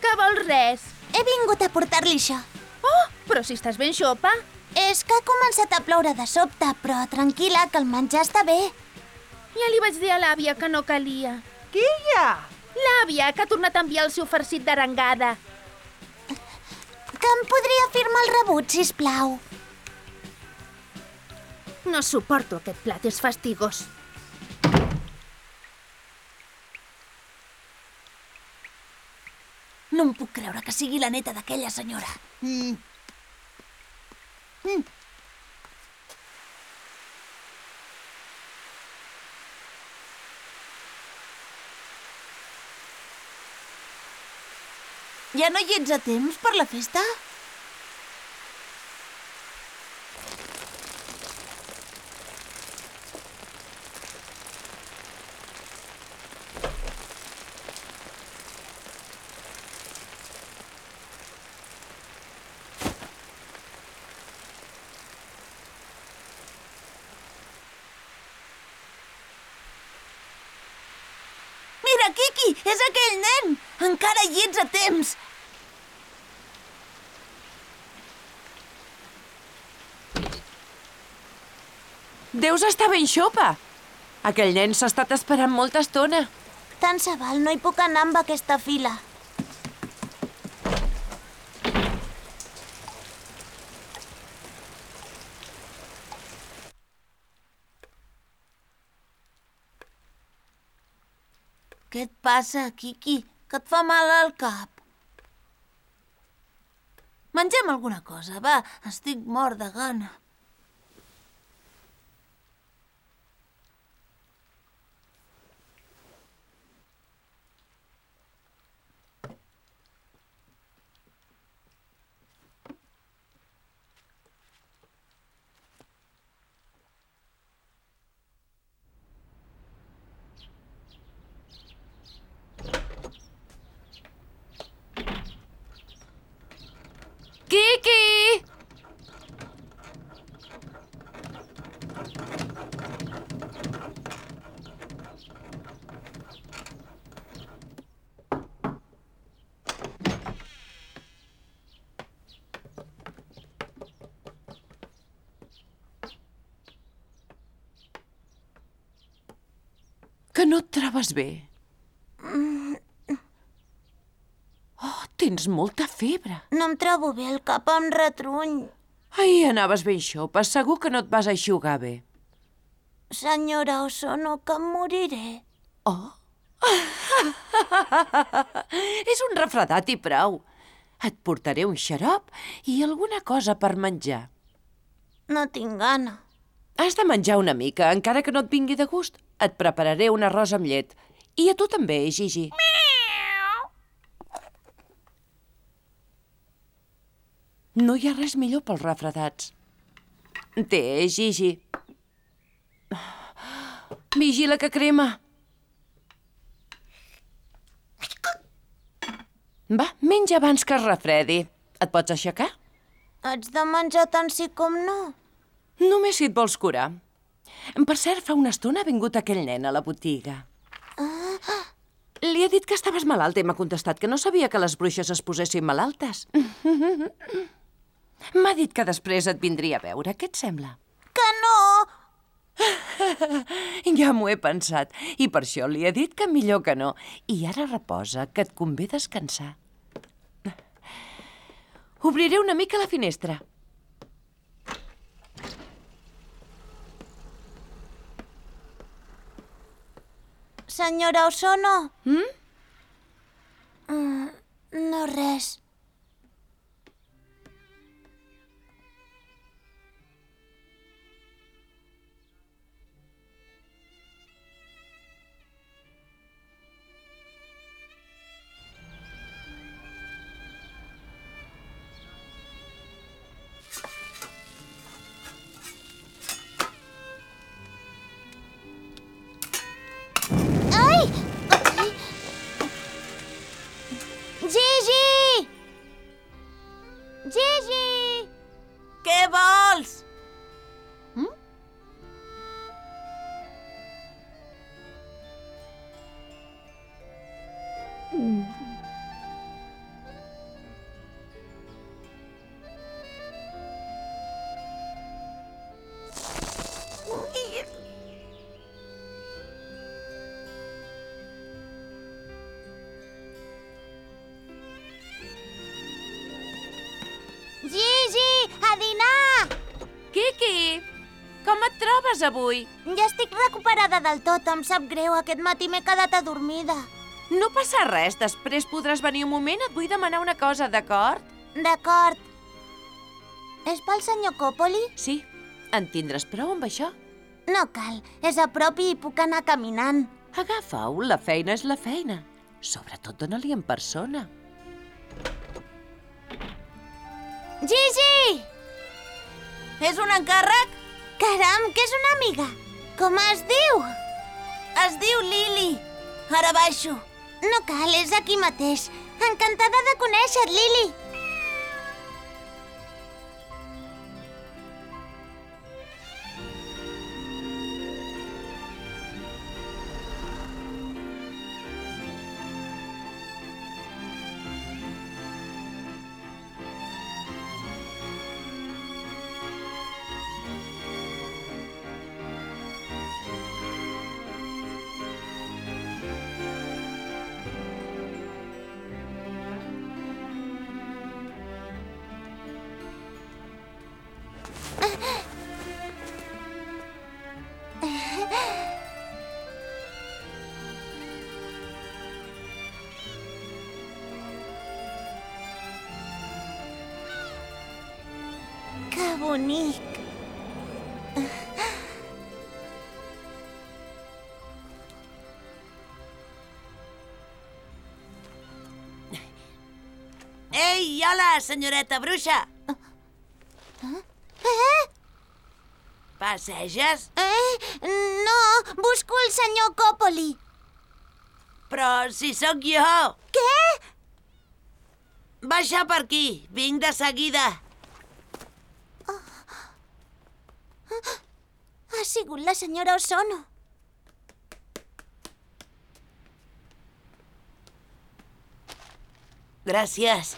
Que vols res? He vingut a portar-li això. Oh, però si estàs ben xopa. És que ha començat a ploure de sobte, però tranquil·la, que el menjar està bé. Ja li vaig dir a l'àvia que no calia. Qui hi ha? L'àvia, que ha tornat a enviar el seu farcit d'arengada. Que em podria firmar el rebut, si plau. No suporto aquest plat, és fastigós. No em puc creure que sigui la neta d'aquella senyora. Mm. Mm. Ja no hi ets a temps per la festa? Deus estar ben xopa. Aquell nen s'ha estat esperant molta estona. Tant se val, no hi puc anar amb aquesta fila. Què et passa, Kiki? Que et fa mal al cap? Mengem alguna cosa, va. Estic mort de gana. Trobes bé? Oh, tens molta febre. No em trobo bé, el cap em retruny. Ai, anaves ben xopa. Segur que no et vas aixugar bé. Senyora Osono, que em moriré. Oh? És un refredat i prou. Et portaré un xarop i alguna cosa per menjar. No tinc gana. Has de menjar una mica, encara que no et vingui de gust. Et prepararé un arròs amb llet. I a tu també, Gigi. No hi ha res millor pels refredats. Té, Gigi. Vigila que crema. Va, menja abans que es refredi. Et pots aixecar? Haig de menjar tant sí com no. Només si et vols curar. Per cert, fa una estona ha vingut aquell nen a la botiga. Li he dit que estaves malalt i m'ha contestat que no sabia que les bruixes es posessin malaltes. M'ha dit que després et vindria a veure. Què et sembla? Que no! Ja m'ho he pensat. I per això li he dit que millor que no. I ara reposa, que et convé descansar. Obriré una mica la finestra. Senyora Osono? Mm? Mm, no res. Trobes avui? Ja estic recuperada del tot, em sap greu, aquest matí m'he quedat adormida. No passa res, després podràs venir un moment, et vull demanar una cosa, d'acord? D'acord. És pel senyor Copoli? Sí. En tindràs prou amb això? No cal, és a prop i puc anar caminant. Agafa-ho, la feina és la feina. Sobretot dona-li en persona. Gigi! És un encàrrec? Caram, que és una amiga. Com es diu? Es diu Lili. Ara baixo. No cal, és aquí mateix. Encantada de conèixer Lili. Hola, senyoreta bruixa! Eh? Passeges? Eh? No, busco el senyor Copoli. Però si sóc jo! Què? Baixa per aquí, vinc de seguida. Ha sigut la senyora Osono. Gràcies.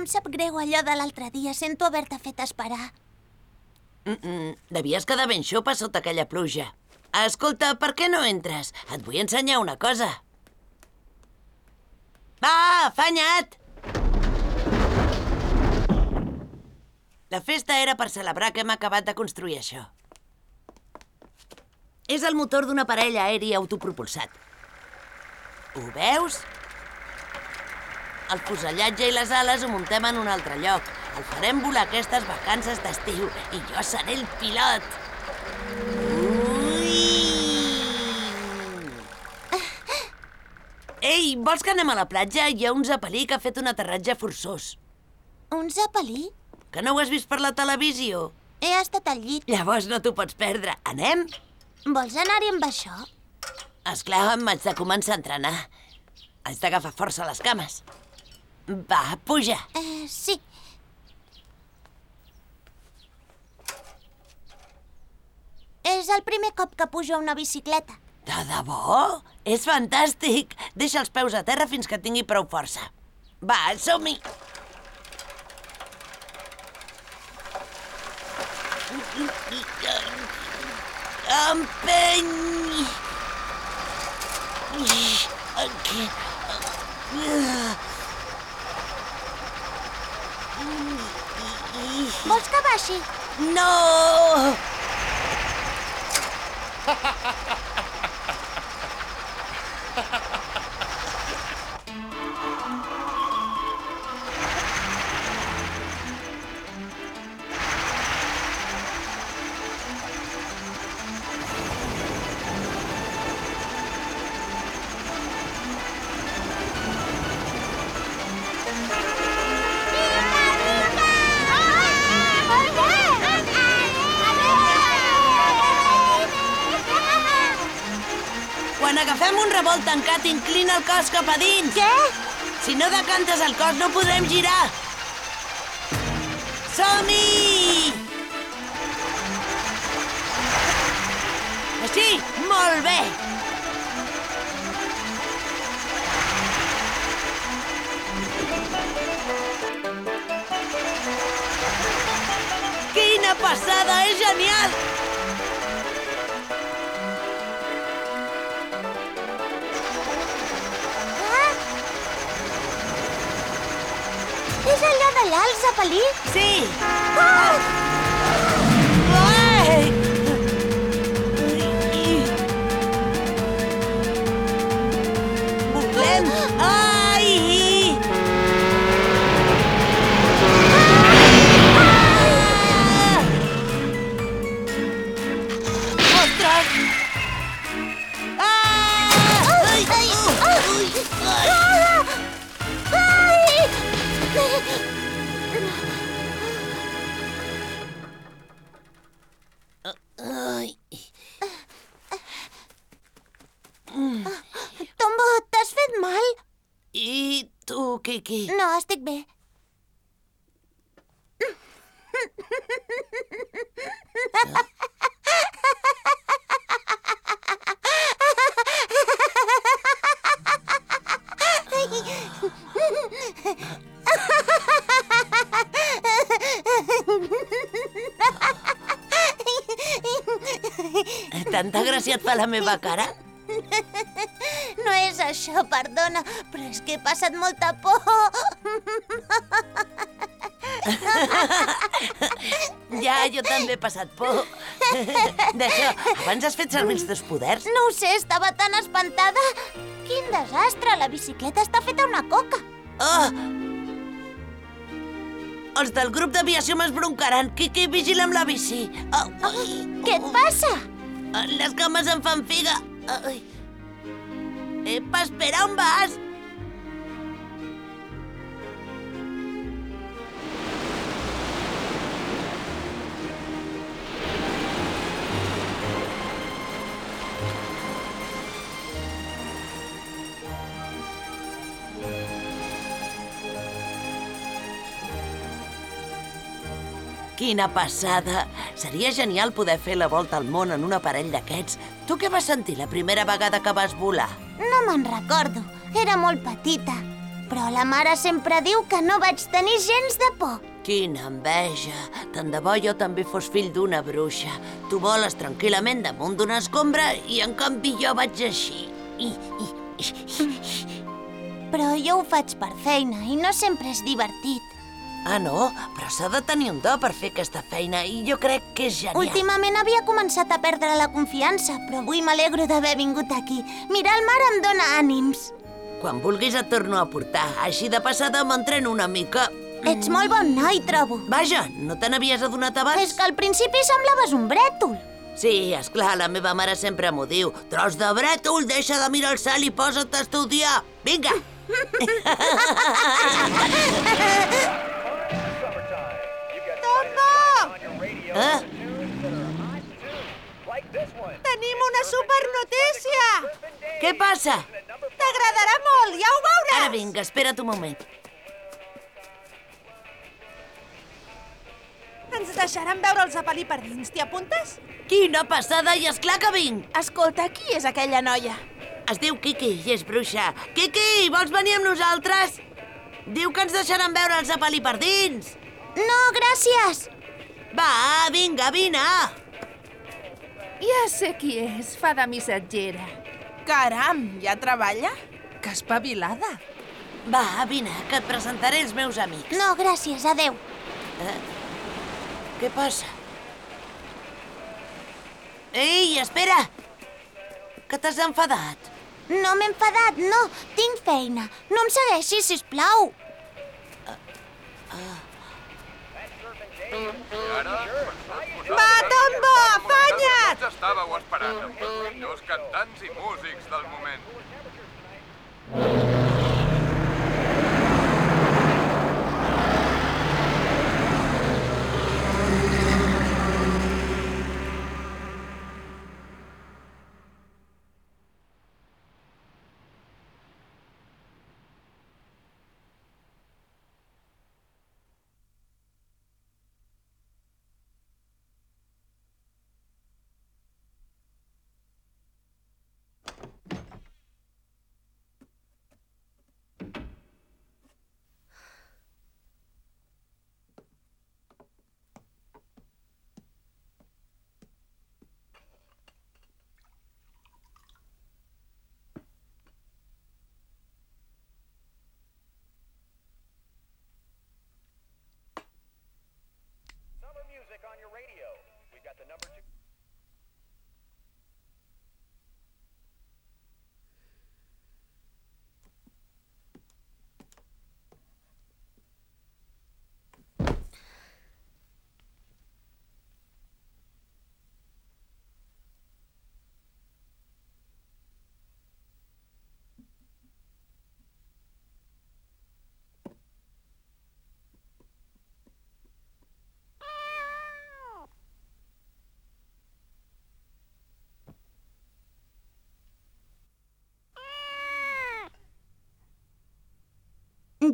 Em sap greu allò de l'altre dia. Sento haver-te fet esperar. Mm -mm, devies quedar ben xopa sota aquella pluja. Escolta, per què no entres? Et vull ensenyar una cosa. Va, afanya't! La festa era per celebrar que hem acabat de construir això. És el motor d'un aparell aeri autopropulsat. Ho veus? El fusellatge i les ales ho muntem en un altre lloc. El farem volar aquestes vacances d'estiu i jo seré el pilot. Ei, vols que anem a la platja? Hi ha un zapelí que ha fet un aterratge forçós. Un zapelí? Que no ho has vist per la televisió? He estat al llit. Llavors no t'ho pots perdre. Anem? Vols anar-hi amb això? Esclar, m'haig de començar a entrenar. Haig d'agafar força les cames. Va, puja. Eh, sí. És el primer cop que pujo a una bicicleta. De debò? És fantàstic! Deixa els peus a terra fins que tingui prou força. Va, som-hi! Empeny! Aquí. Vols que baixi? No! agafem un revolt tancat, inclina el cos cap a dins. Què? Si no decantes el cos, no podrem girar. Som-hi! Així? Molt bé! Quina passada! És genial! És allò d'allà, el zapelí? Sí! Ah! Kiki? No, estic bé. Tanta gràcia et fa la meva cara? Això, perdona, però és que he passat molta por. Ja, jo també he passat por. D'això, abans has fet servir els teus poders? No ho sé, estava tan espantada. Quin desastre, la bicicleta està feta una coca. Oh! Els del grup d'aviació m'esbroncaran. Quiqui, vigila amb la bici. Oh, ai, Què et passa? oh, les cames em fan figa. Ai. Epa, espera, on vas? Quina passada! Seria genial poder fer la volta al món en un aparell d'aquests. Tu què vas sentir la primera vegada que vas volar? No me'n recordo. Era molt petita. Però la mare sempre diu que no vaig tenir gens de por. Quina enveja! Tant de bo jo també fos fill d'una bruixa. Tu voles tranquil·lament damunt d'una escombra i en canvi jo vaig així. I, i, Però jo ho faig per feina i no sempre és divertit. Ah, no? Però s'ha de tenir un do per fer aquesta feina i jo crec que és genial. Últimament havia començat a perdre la confiança, però avui m'alegro d'haver vingut aquí. Mirar el mar em dóna ànims. Quan vulguis et torno a portar. Així de passada m'entreno una mica. Ets molt bon noi, trobo. Vaja, no te n'havies adonat abans? És que al principi semblaves un brètol. Sí, és clar, la meva mare sempre m'ho diu. Tros de brètol, deixa de mirar el cel i posa't a estudiar. Vinga! Eh? Tenim una supernotícia! Què passa? T'agradarà molt, ja ho veuràs! Ara vinga, espera't un moment. Ens deixaran veure el zapelí per dins. T'hi apuntes? Quina passada i és clar que vinc! Escolta, qui és aquella noia? Es diu Kiki i és bruixa. Kiki, vols venir amb nosaltres? Diu que ens deixaran veure el zapelí per dins. No, gràcies. Va, vinga, vine. Ja sé qui és, fa de missatgera. Caram, ja treballa? Que espavilada. Va, vine, que et presentaré els meus amics. No, gràcies, adeu. Eh? Què passa? Ei, espera! Que t'has enfadat? No m'he enfadat, no. Tinc feina. No em segueixis, sisplau. Va, Tombo, afanya't! Estàveu esperant els cantants i músics del moment.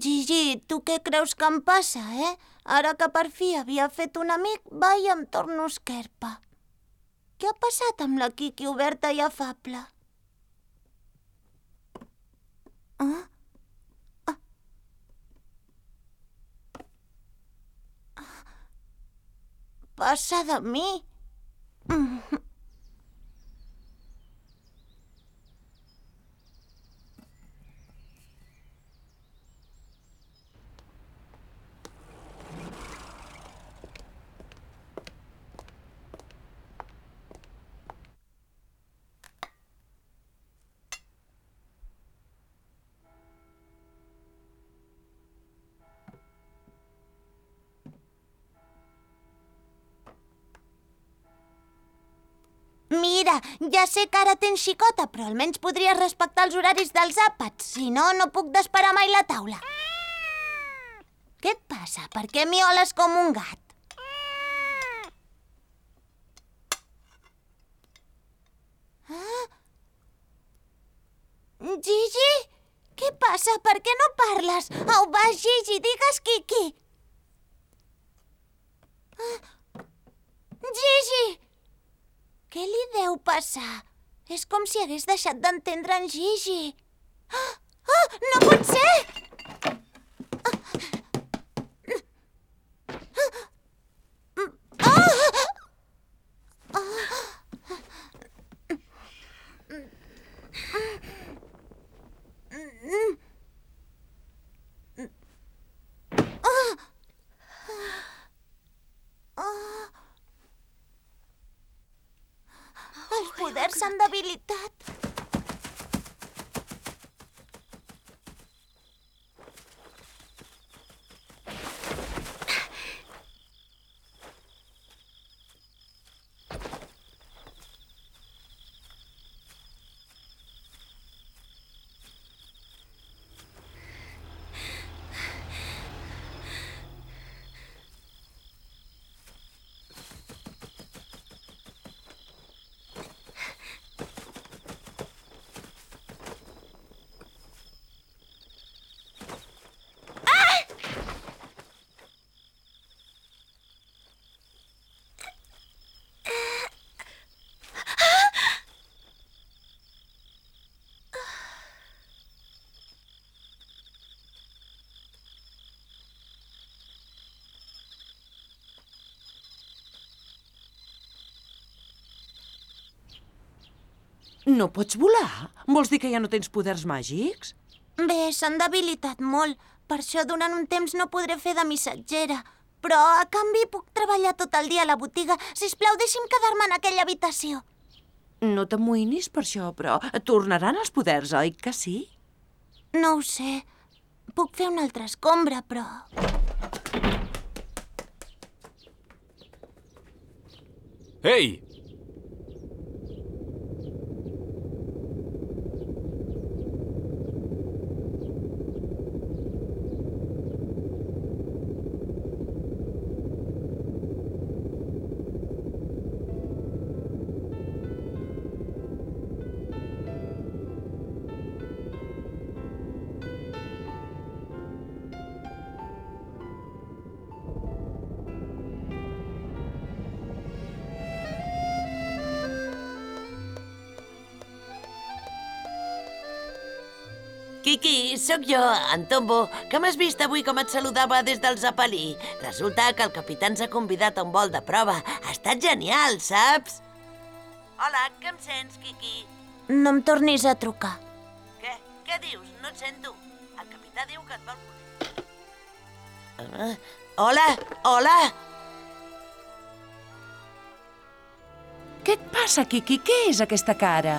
Gigi, tu què creus que em passa, eh? Ara que per fi havia fet un amic, va i em torno esquerpa. Què ha passat amb la Kiki oberta i afable? Ah? Ah. Passa de mi. Mm. Ja sé que ara tens xicota, però almenys podries respectar els horaris dels àpats. Si no, no puc desparar mai la taula. Què et passa? Per què mioles com un gat? Ah? Gigi? Què passa? Per què no parles? Au, va, Gigi, digues Kiki. Ah. Gigi! Què li deu passar? És com si hagués deixat d'entendre en Gigi. Ah, ah, no pot ser! Poders s'han debilitat. No pots volar? Vols dir que ja no tens poders màgics? Bé, s'han debilitat molt. Per això durant un temps no podré fer de missatgera. Però, a canvi, puc treballar tot el dia a la botiga. Si plau, deixi'm quedar-me en aquella habitació. No t'amoïnis per això, però tornaran els poders, oi que sí? No ho sé. Puc fer una altra escombra, però... Ei! Sóc jo, en Tombo, que m'has vist avui com et saludava des del Zapalí. Resulta que el capità ens ha convidat a un vol de prova. Ha estat genial, saps? Hola, que em sents, Kiki? No em tornis a trucar. Què? Què dius? No et sento. El capità diu que et vol... Uh, hola? Hola? Què et passa, Kiki? Què és aquesta cara?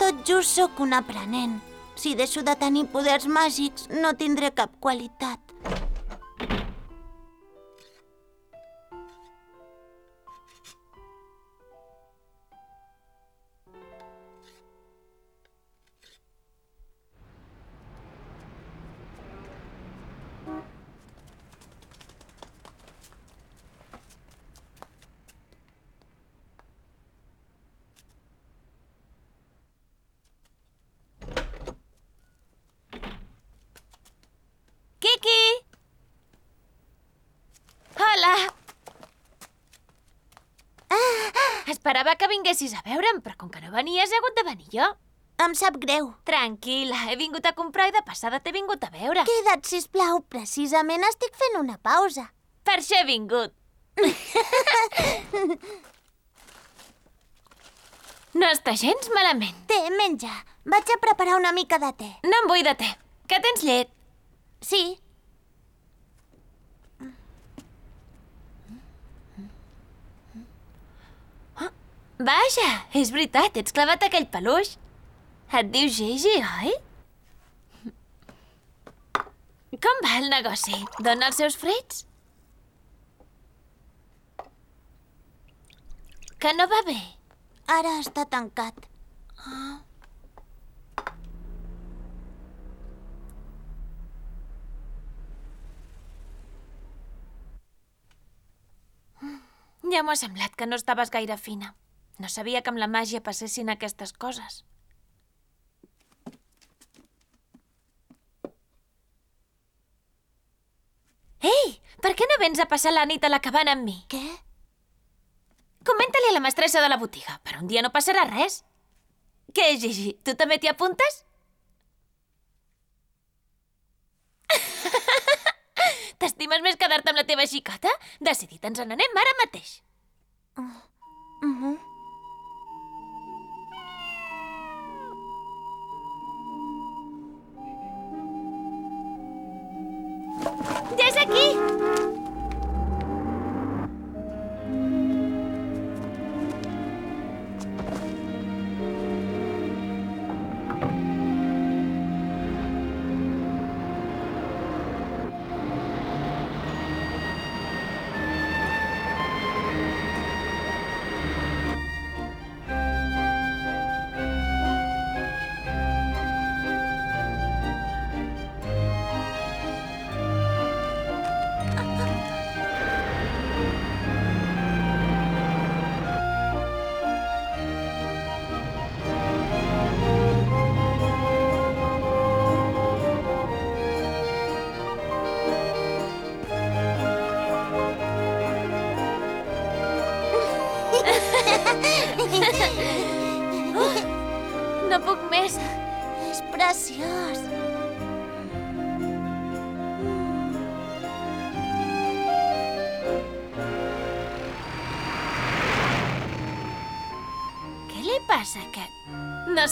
Tot just sóc un aprenent. Si deixo de tenir poders màgics, no tindré cap qualitat. Esperava que vinguessis a veure'm, però com que no venies he hagut de venir jo. Em sap greu. Tranquil·la, he vingut a comprar i de passada t'he vingut a veure. Queda't, sisplau. Precisament estic fent una pausa. Per això he vingut. No està gens malament. Té, menja. Vaig a preparar una mica de te. No em vull de te. Que tens llet? Sí. Vaja, és veritat, ets clavat aquell peluix. Et diu Gigi, oi? Com va el negoci? Dona els seus fruits? Que no va bé? Ara està tancat. Ah. Ja m'ho ha semblat que no estaves gaire fina. No sabia que amb la màgia passessin aquestes coses. Ei, per què no vens a passar la nit a la cabana amb mi? Què? Comenta-li a la mestressa de la botiga. Per un dia no passarà res. Què, Gigi? Tu també t'hi apuntes? T'estimes més quedar-te amb la teva xicota? Decidit, ens n'anem ara mateix. Uh -huh. Aquí!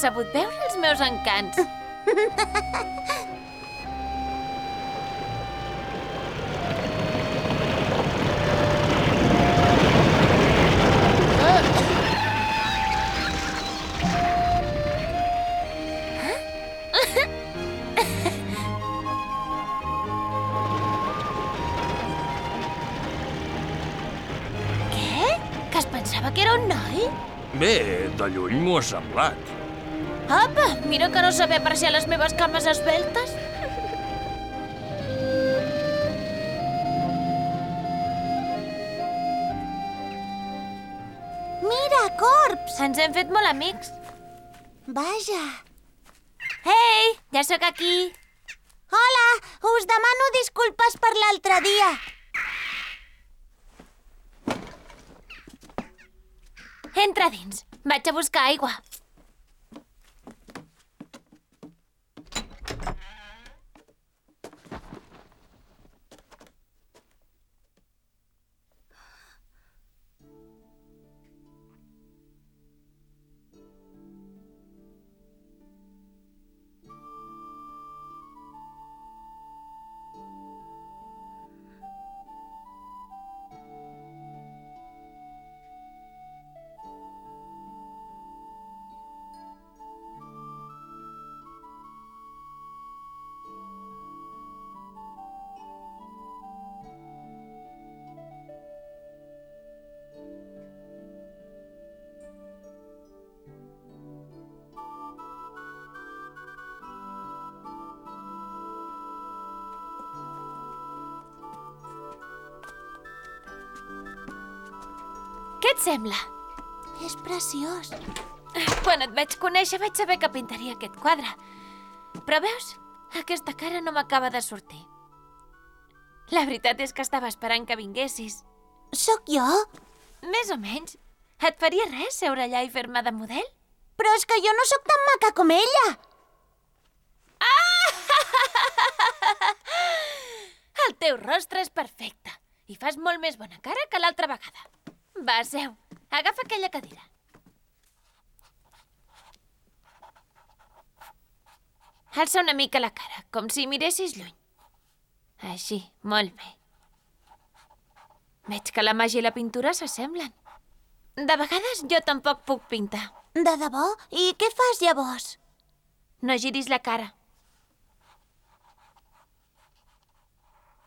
Sabut veure els meus encants. Què? Pensava que era un noi? Bé, de lluny m'ho ha semblat. Mira que no saber apreciar les meves cames esbeltes. Mira, corbs! Ens hem fet molt amics. Vaja. Ei, ja sóc aquí. Hola, us demano disculpes per l'altre dia. Entra dins. Vaig a buscar aigua. Sembla? És preciós. Quan et vaig conèixer vaig saber que pintaria aquest quadre. Però veus, aquesta cara no m'acaba de sortir. La veritat és que estava esperant que vinguessis. Sóc jo? Més o menys. Et faria res seure allà i fer-me de model? Però és que jo no sóc tan maca com ella. El teu rostre és perfecte i fas molt més bona cara que l'altra vegada. Va, seu. Agafa aquella cadira. Alça una mica la cara, com si miressis lluny. Així, molt bé. Veig que la màgia i la pintura s'assemblen. De vegades jo tampoc puc pintar. De debò? I què fas llavors? No giris la cara.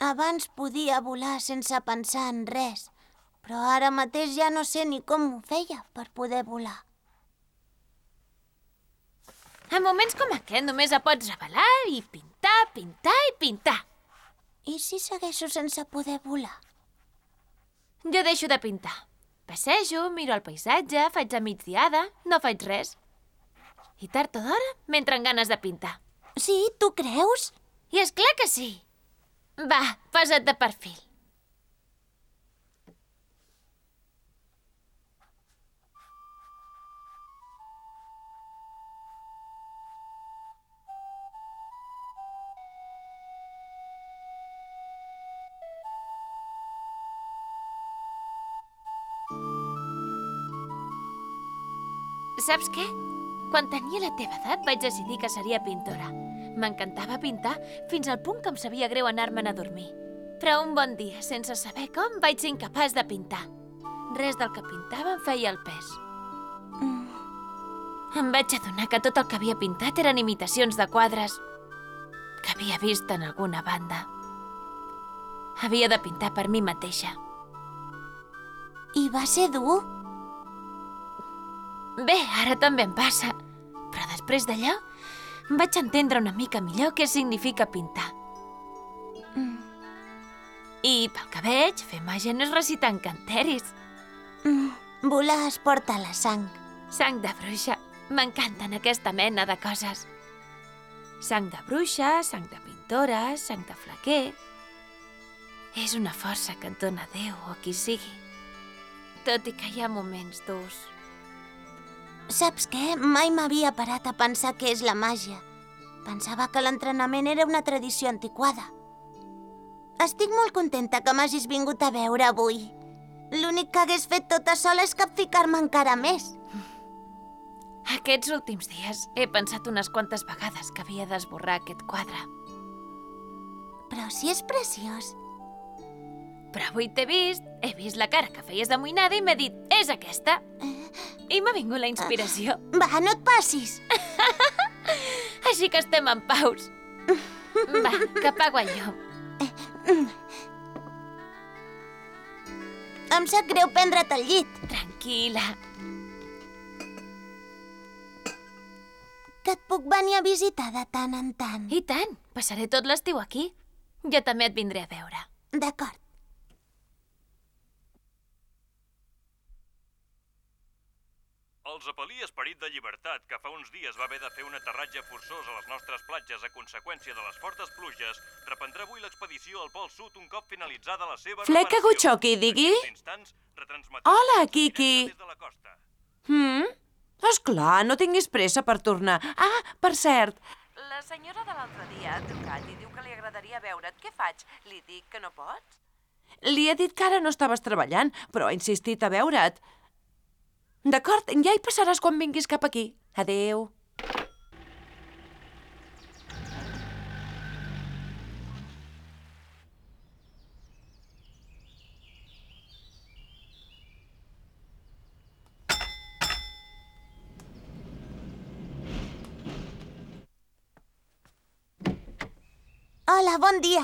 Abans podia volar sense pensar en res, però ara mateix ja no sé ni com ho feia per poder volar. En moments com aquest només et pots revelar i pintar, pintar i pintar. I si segueixo sense poder volar? Jo deixo de pintar. Passejo, miro el paisatge, faig a migdiada, no faig res. I tard o d'hora m'entren ganes de pintar. Sí, tu creus? I és clar que sí. Va, posa't de perfil. Saps què? Quan tenia la teva edat vaig decidir que seria pintora. M'encantava pintar fins al punt que em sabia greu anar-me'n a dormir. Però un bon dia, sense saber com, vaig ser incapaç de pintar. Res del que pintava em feia el pes. Mm. Em vaig adonar que tot el que havia pintat eren imitacions de quadres que havia vist en alguna banda. Havia de pintar per mi mateixa. I va ser dur? Bé, ara també em passa. Però després d'allò, vaig entendre una mica millor què significa pintar. Mm. I pel que veig, fer màgia no és recitar encanteris. Mm. Volar es porta la sang. Sang de bruixa. M'encanten aquesta mena de coses. Sang de bruixa, sang de pintora, sang de flaquer... És una força que et dona Déu o qui sigui. Tot i que hi ha moments durs. Saps què? Mai m'havia parat a pensar què és la màgia. Pensava que l'entrenament era una tradició antiquada. Estic molt contenta que m'hagis vingut a veure avui. L'únic que hagués fet tota sola és capficar-me encara més. Aquests últims dies he pensat unes quantes vegades que havia d'esborrar aquest quadre. Però si és preciós. Però avui t'he vist, he vist la cara que feies d'amoïnada i m'he dit, és aquesta. I m'ha vingut la inspiració. Va, no et passis. Així que estem en paus. Va, que apago el llum. Em sap greu prendre't al llit. Tranquil·la. Que et puc venir a visitar de tant en tant. I tant, passaré tot l'estiu aquí. Jo també et vindré a veure. D'acord. El Zeppelí Esperit de Llibertat, que fa uns dies va haver de fer un aterratge forçós a les nostres platges a conseqüència de les fortes pluges, reprendrà avui l'expedició al Pol Sud un cop finalitzada la seva Fleca. Gutxoki, digui? Instants, Hola, Kiki. des de la costa. Hmm? Esclar, no tinguis pressa per tornar. Ah, per cert, la senyora de l'altre dia ha trucat i diu que li agradaria veure't. Què faig? Li dic que no pots? Li he dit que ara no estaves treballant, però ha insistit a veure't. D'acord, ja hi passaràs quan vinguis cap aquí. Adeu. Hola, bon dia.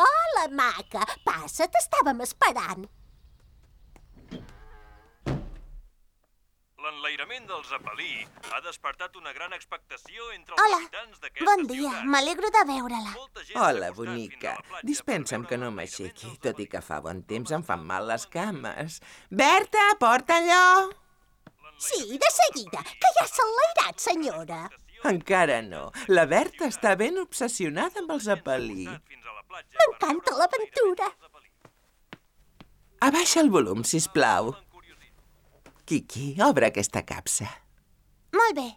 Hola, maca. Passa, t'estàvem esperant. L'enlairament del Zeppelí ha despertat una gran expectació entre els Hola, habitants d'aquesta bon dia. ciutat. M'alegro de veure-la. Hola, bonica. Dispensa'm que no m'aixequi. Tot i que fa bon temps em fan mal les cames. Berta, porta allò! Sí, de seguida, que ja s'ha enlairat, senyora. Encara no. La Berta està ben obsessionada amb el Zeppelí. M'encanta l'aventura. Abaixa el volum, si plau. Kiki, obre aquesta capsa. Molt bé.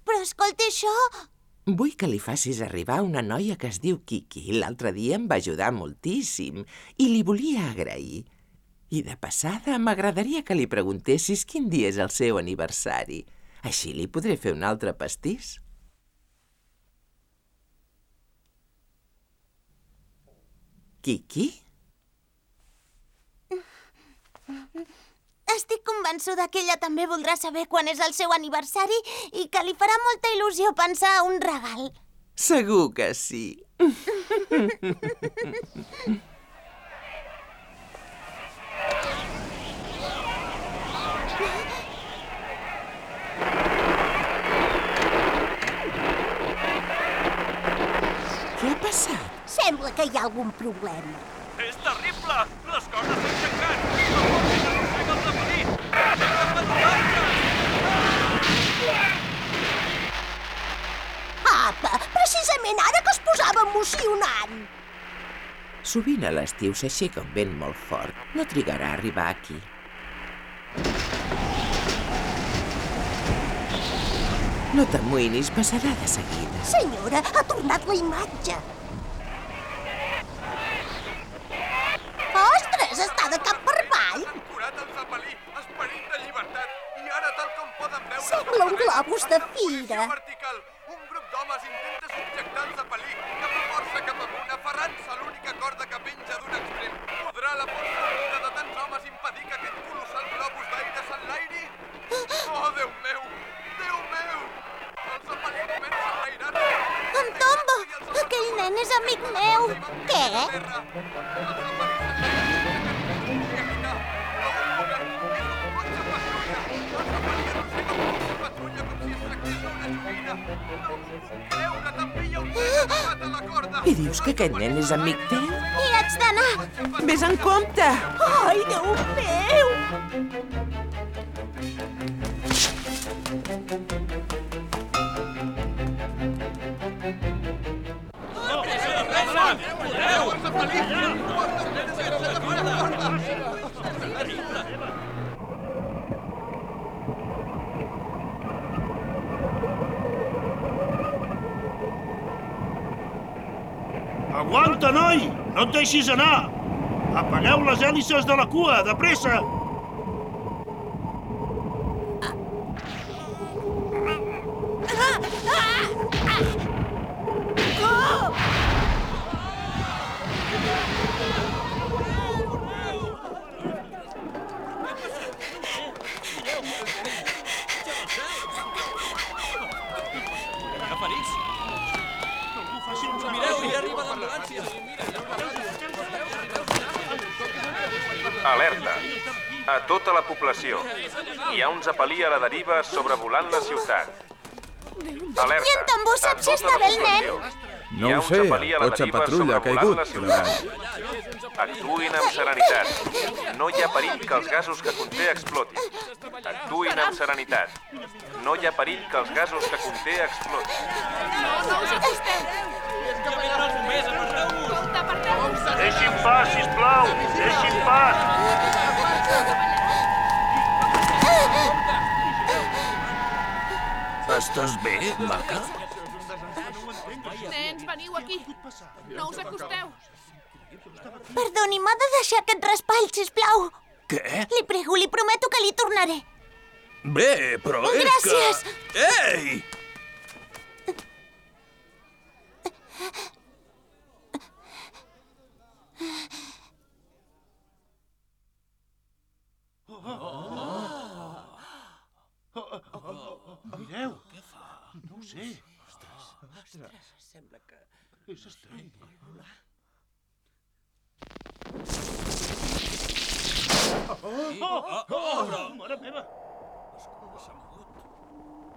Però escolti això... Vull que li facis arribar una noia que es diu Kiki. L'altre dia em va ajudar moltíssim i li volia agrair. I de passada m'agradaria que li preguntessis quin dia és el seu aniversari. Així li podré fer un altre pastís. Kiki? Estic convençuda que ella també voldrà saber quan és el seu aniversari i que li farà molta il·lusió pensar un regal. Segur que sí. Què ha passat? Algun problema. És terrible! Les cordes s'han trencat! El vent arrossega el zapelí! Apa, precisament ara que es posava emocionant. Sovint a l'estiu s'aixeca un vent molt fort. No trigarà a arribar aquí. No t'amoïnis, passarà de seguida. Senyora, ha tornat la imatge. Ostres, està de cap per avall. Curat el zapelí, esperit de llibertat, i ara, tal com poden veure... Sembla un globus de fira. vertical, un grup d'homes intenta subjectar el zapelí, cap a força cap amunt, aferrant-se a l'única corda que penja d'un extrem. Podrà la força unida de tants homes impedir que aquest colossal globus d'aire s'enlairi? Oh, Déu meu! Déu meu! El zapelí comença a enlairar-se! En Tombo! Aquell nen és amic meu! Què? I dius que aquest nen és amic teu? Hi haig d'anar! Ves en compte! Ai, Déu meu! Aguanta, noi! No et deixis anar! Apagueu les hèlices de la cua, de pressa! Un zapelí a la deriva sobrevolant la ciutat. Alerta! I en Tambor sap si està la bé el nen? No ho sé, el cotxe patrulla ha caigut, la ciutat. Actuïn amb serenitat. No hi ha perill que els gasos que conté explotin. Actuïn amb serenitat. No hi ha perill que els gasos que conté explotin. No, no us acosteu! Compte, aparteu-vos! Deixin pas, sisplau! Deixin pas! Estàs bé, maca? Nens, veniu aquí! No us acosteu! Perdoni, m'ha de deixar aquest raspall, sisplau. Què? Li prego, li prometo que li tornaré. Bé, però és Gràcies. que... Ei! Mireu! Què fa? No ho sé. Ostres, Ostres, sembla que... és estrany. Oh, oh, oh, oh, mare meva!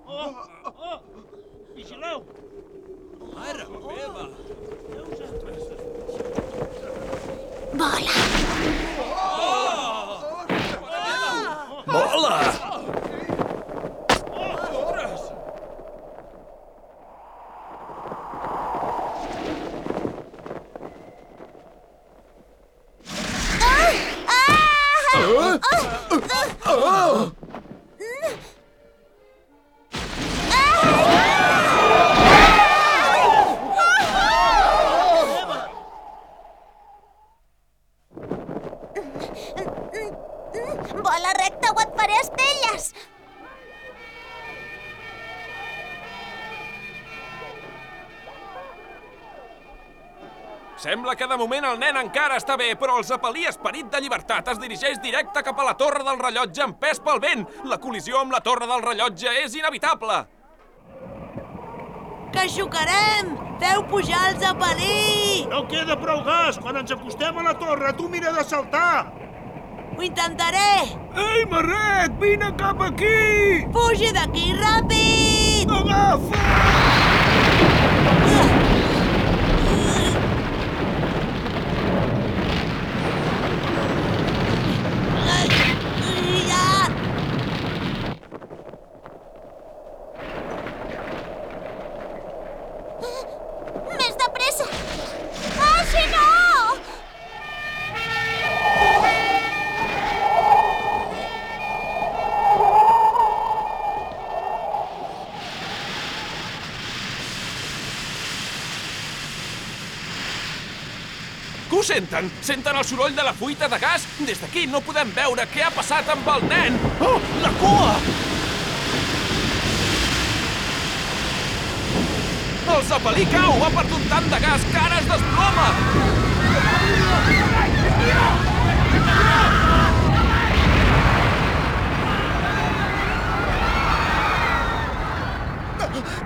Oh, oh, vigileu! Mare meva! Vola! Vola! Vola el nen encara està bé, però el zapelí esperit de llibertat es dirigeix directe cap a la torre del rellotge empès pel vent. La col·lisió amb la torre del rellotge és inevitable. Que xocarem! Feu pujar el zapelí! No queda prou gas! Quan ens acostem a la torre, tu mira de saltar! Ho intentaré! Ei, Marret, vine cap aquí! Fugi d'aquí, ràpid! Agafa! Ho senten? Senten el soroll de la fuita de gas? Des d'aquí no podem veure què ha passat amb el nen. Oh, la cua! El zapelí cau! Ha perdut tant de gas que ara es desploma!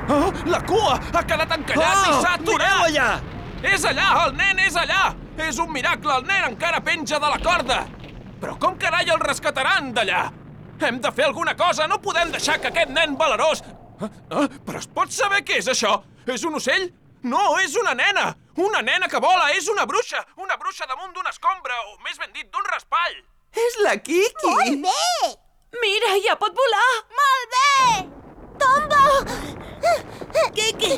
Oh, la cua! Ha quedat encallat Oh, i s'ha aturat! mireu allà! És allà! El nen és allà! És un miracle! El nen encara penja de la corda! Però com carai el rescataran d'allà? Hem de fer alguna cosa! No podem deixar que aquest nen valerós... Ah, ah, però es pot saber què és això? És un ocell? No, és una nena! Una nena que vola! És una bruixa! Una bruixa damunt d'una escombra, o més ben dit, d'un raspall! És la Kiki! Molt bé! Mira, ja pot volar! Molt bé! Tombo! Kiki!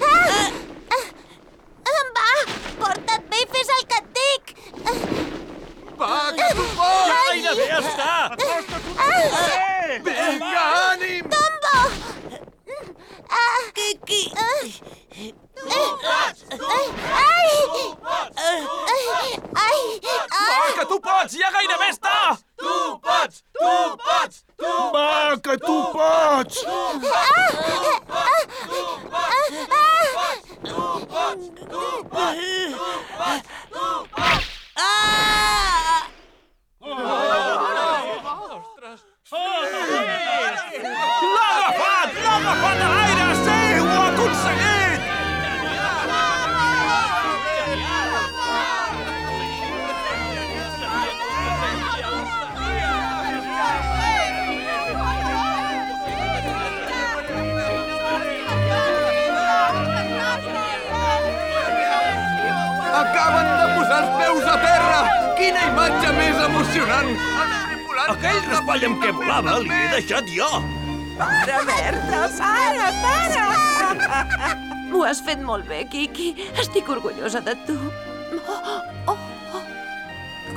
Va, porta't bé i fes el que et dic! Va, que tu pots! Gairebé està! Vinga, ànim! Tombo! Kiki! Ai! Ai! Va, que tu pots! Ja gairebé està! Tu pots! Tu pots! Tu Va, que tu pots! Ah! L'ha agafat! L'ha agafat a l'aire! Sí, ho ha Acaben de posar els peus a terra! Quina imatge més emocionant! Aquell raspall amb què volava li he deixat jo! Para, Berta, para, para! Ho has fet molt bé, Kiki. Estic orgullosa de tu. Oh, oh, oh.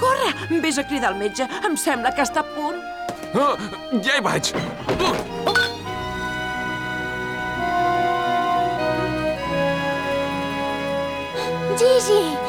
Corre! Vés a cridar el metge. Em sembla que està a punt. Oh, ja hi vaig. Gigi!「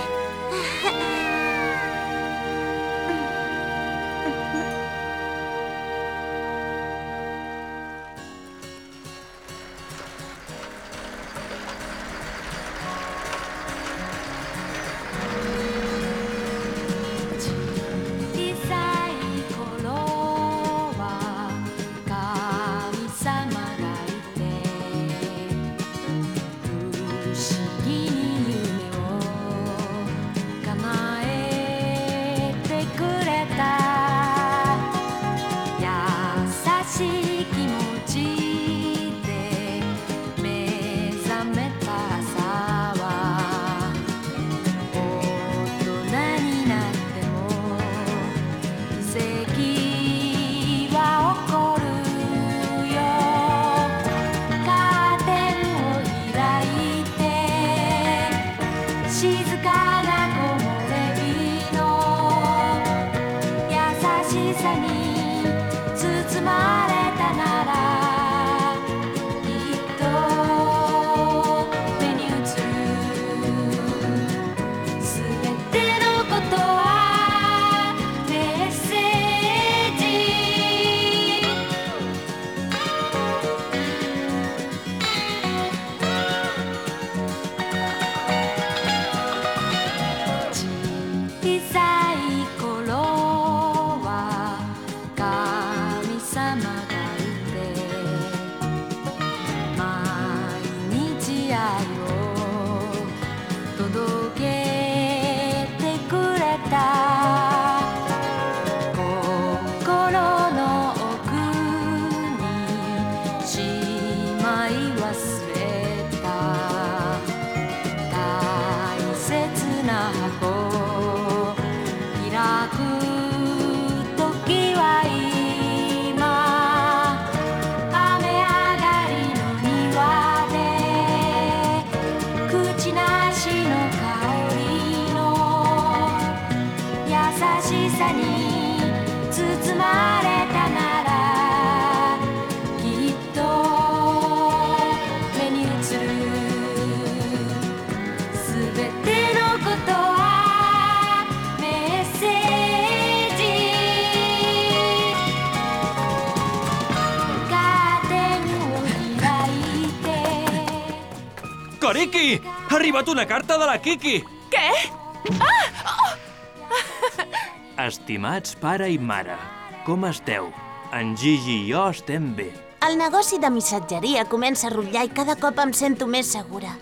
arribat una carta de la Kiki! Què? Estimats pare i mare, com esteu? En Gigi i jo estem bé. El negoci de missatgeria comença a rotllar i cada cop em sento més segura.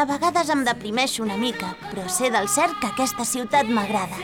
A vegades em deprimeixo una mica, però sé del cert que aquesta ciutat m'agrada.